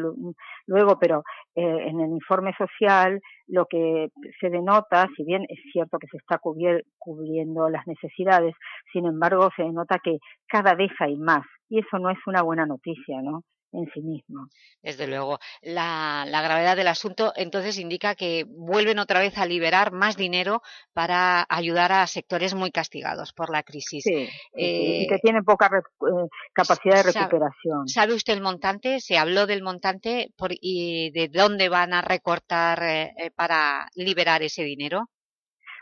luego, pero eh, en el informe social lo que se denota, si bien es cierto que se está cubriendo las necesidades, sin embargo se denota que cada vez hay más y eso no es una buena noticia, ¿no? En sí mismo. Desde luego. La, la, gravedad del asunto entonces indica que vuelven otra vez a liberar más dinero para ayudar a sectores muy castigados por la crisis. Sí, eh, y que tienen poca eh, capacidad de recuperación. ¿Sabe usted el montante? Se habló del montante por, y de dónde van a recortar eh, eh para liberar ese dinero.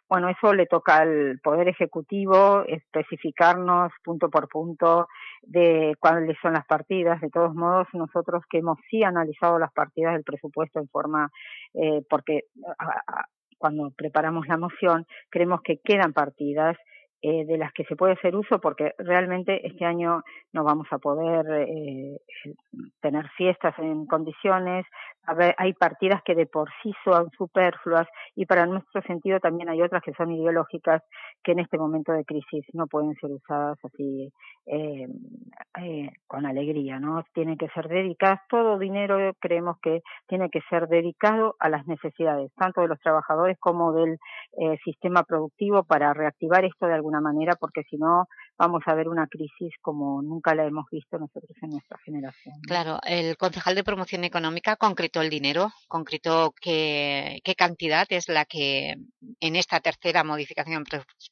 Bueno, eso le toca al Poder Ejecutivo especificarnos punto por punto de cuáles son las partidas. De todos modos, nosotros que hemos sí analizado las partidas del presupuesto en forma, eh, porque cuando preparamos la moción, creemos que quedan partidas eh, de las que se puede hacer uso porque realmente este año no vamos a poder eh, tener fiestas en condiciones, a hay partidas que de por sí son superfluas y para nuestro sentido también hay otras que son ideológicas que en este momento de crisis no pueden ser usadas así eh, eh, con alegría, ¿no? Tienen que ser dedicadas, todo dinero creemos que tiene que ser dedicado a las necesidades, tanto de los trabajadores como del eh, sistema productivo para reactivar esto de alguna manera, porque si no vamos a ver una crisis como nunca la hemos visto nosotros en nuestra generación. ¿no? Claro, el concejal de promoción económica concretó el dinero, concretó qué, qué cantidad es la que en esta tercera modificación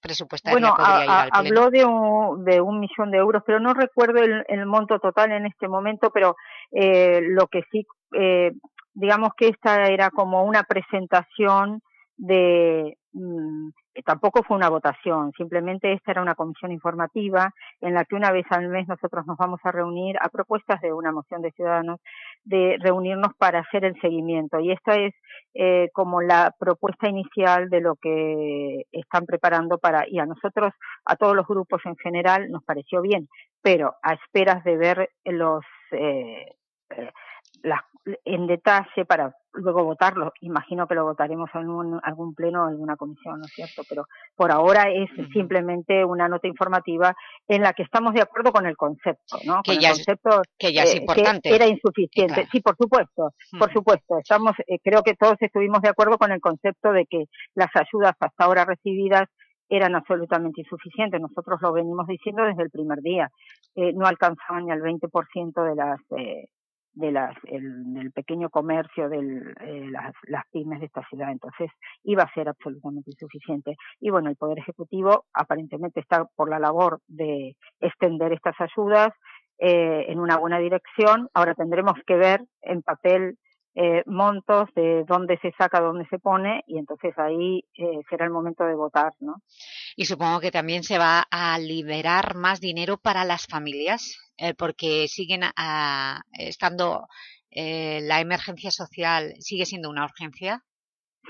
presupuestaria bueno, podría a, ir al pleno. habló de un, de un millón de euros, pero no recuerdo el, el monto total en este momento, pero eh, lo que sí, eh, digamos que esta era como una presentación de mmm, tampoco fue una votación, simplemente esta era una comisión informativa en la que una vez al mes nosotros nos vamos a reunir a propuestas de una moción de ciudadanos de reunirnos para hacer el seguimiento. Y esta es eh, como la propuesta inicial de lo que están preparando para y a nosotros a todos los grupos en general nos pareció bien, pero a esperas de ver los eh, eh, las, en detalle para luego votarlo. Imagino que lo votaremos en un, algún pleno o alguna comisión, ¿no es cierto? Pero por ahora es uh -huh. simplemente una nota informativa en la que estamos de acuerdo con el concepto, ¿no? Que, con ya, el concepto, es, que ya es importante. Que era insuficiente. Claro. Sí, por supuesto, uh -huh. por supuesto. Estamos, eh, creo que todos estuvimos de acuerdo con el concepto de que las ayudas hasta ahora recibidas eran absolutamente insuficientes. Nosotros lo venimos diciendo desde el primer día. Eh, no alcanzaban ni al 20% de las eh, de las el, del pequeño comercio de eh, las, las pymes de esta ciudad. Entonces iba a ser absolutamente insuficiente. Y bueno el poder ejecutivo aparentemente está por la labor de extender estas ayudas eh, en una buena dirección. Ahora tendremos que ver en papel eh, montos de dónde se saca, dónde se pone y entonces ahí eh, será el momento de votar, ¿no? Y supongo que también se va a liberar más dinero para las familias eh, porque siguen a, estando eh, la emergencia social sigue siendo una urgencia.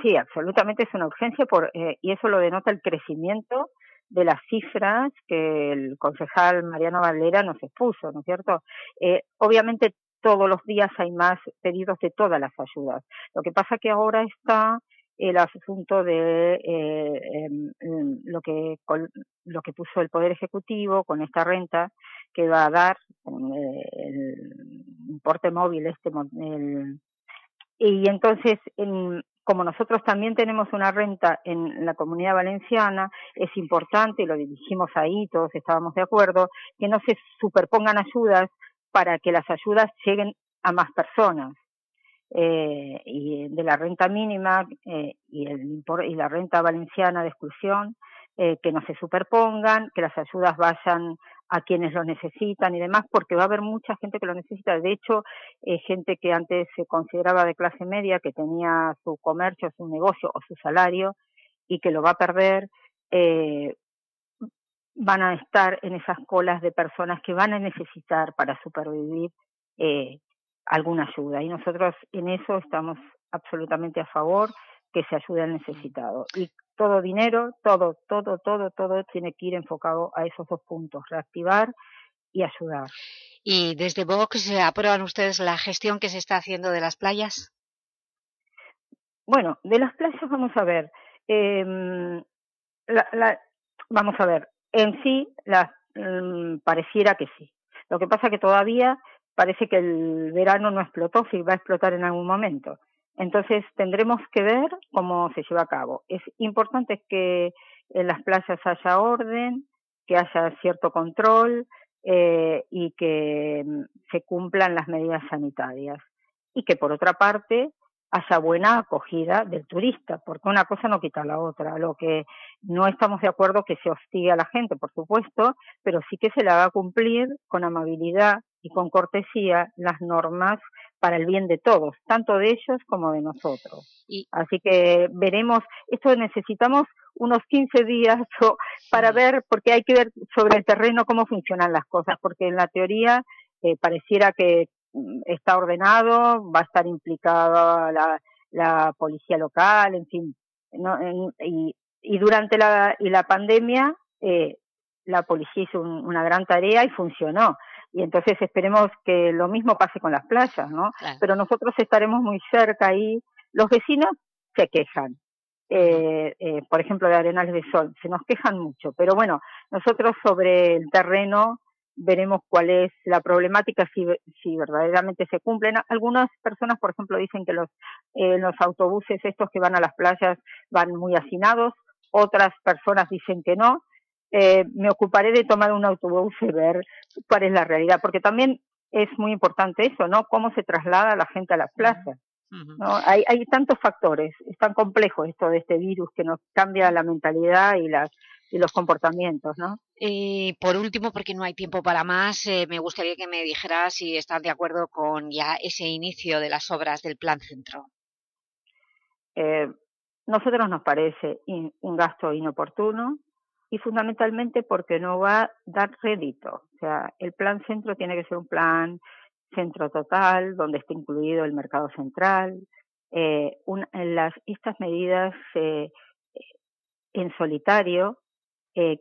Sí, absolutamente es una urgencia por, eh, y eso lo denota el crecimiento de las cifras que el concejal Mariano Valera nos expuso, ¿no es cierto? Eh, obviamente todos los días hay más pedidos de todas las ayudas. Lo que pasa que ahora está el asunto de eh, eh, lo que lo que puso el poder ejecutivo con esta renta que va a dar eh, el importe móvil este el, y entonces en, como nosotros también tenemos una renta en la comunidad valenciana, es importante, y lo dirigimos ahí, todos estábamos de acuerdo, que no se superpongan ayudas para que las ayudas lleguen a más personas. Eh, y de la renta mínima eh, y, el, y la renta valenciana de exclusión, eh, que no se superpongan, que las ayudas vayan a quienes lo necesitan y demás, porque va a haber mucha gente que lo necesita. De hecho, eh, gente que antes se consideraba de clase media, que tenía su comercio, su negocio o su salario y que lo va a perder, eh, van a estar en esas colas de personas que van a necesitar para supervivir eh, alguna ayuda. Y nosotros en eso estamos absolutamente a favor que se ayude al necesitado. Y todo dinero, todo, todo, todo, todo tiene que ir enfocado a esos dos puntos, reactivar y ayudar. ¿Y desde Vox aprueban ustedes la gestión que se está haciendo de las playas? Bueno, de las playas vamos a ver. em, la, la- vamos a ver, en sí la, mm, pareciera que sí. Lo que pasa que todavía parece que el verano no explotó, si va a explotar en algún momento. Entonces tendremos que ver cómo se lleva a cabo. Es importante que en las playas haya orden, que haya cierto control eh, y que mm, se cumplan las medidas sanitarias. Y que por otra parte haya buena acogida del turista, porque una cosa no quita la otra. Lo que no estamos de acuerdo que se hostigue a la gente, por supuesto, pero sí que se le haga cumplir con amabilidad y con cortesía las normas para el bien de todos, tanto de ellos como de nosotros. Así que veremos, esto necesitamos unos 15 días para ver, porque hay que ver sobre el terreno cómo funcionan las cosas, porque en la teoría eh, pareciera que está ordenado, va a estar implicada la, la policía local, en fin, no, en- y, y durante la, y la pandemia eh, la policía hizo un- una gran tarea y funcionó. Y entonces esperemos que lo mismo pase con las playas, ¿no? Pero nosotros estaremos muy cerca ahí. Los vecinos se quejan. Eh, eh, por ejemplo, de Arenales de Sol, se nos quejan mucho. Pero bueno, nosotros sobre el terreno veremos cuál es la problemática, si, si verdaderamente se cumplen. Algunas personas, por ejemplo, dicen que los, eh, los autobuses estos que van a las playas van muy hacinados, otras personas dicen que no. Eh, me ocuparé de tomar un autobús y ver cuál es la realidad, porque también es muy importante eso, ¿no? Cómo se traslada la gente a las plazas. ¿no? Hay, hay tantos factores, es tan complejo esto de este virus que nos cambia la mentalidad y, las, y los comportamientos, ¿no? Y por último, porque no hay tiempo para más, eh, me gustaría que me dijeras si estás de acuerdo con ya ese inicio de las obras del Plan Centro. Eh, nosotros nos parece un gasto inoportuno y fundamentalmente porque no va a dar rédito. O sea, el plan centro tiene que ser un plan centro total, donde esté incluido el mercado central. Eh, las, estas medidas eh, en solitario eh,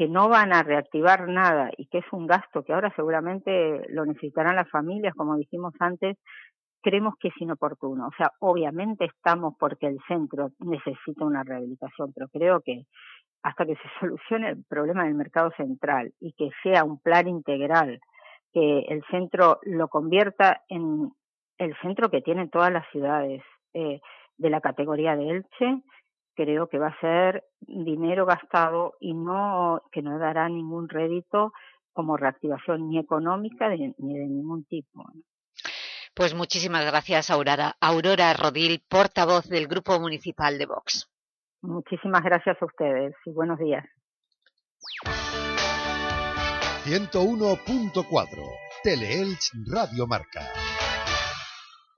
que no van a reactivar nada y que es un gasto que ahora seguramente lo necesitarán las familias, como dijimos antes, creemos que es inoportuno. O sea, obviamente estamos porque el centro necesita una rehabilitación, pero creo que hasta que se solucione el problema del mercado central y que sea un plan integral, que el centro lo convierta en el centro que tienen todas las ciudades eh, de la categoría de Elche, creo que va a ser dinero gastado y no que no dará ningún rédito como reactivación ni económica de- ni de ningún tipo. Pues muchísimas gracias, Aurora, Aurora Rodil, portavoz del Grupo Municipal de Vox. Muchísimas gracias a ustedes y buenos días. 101.4 Teleelch Radio Marca.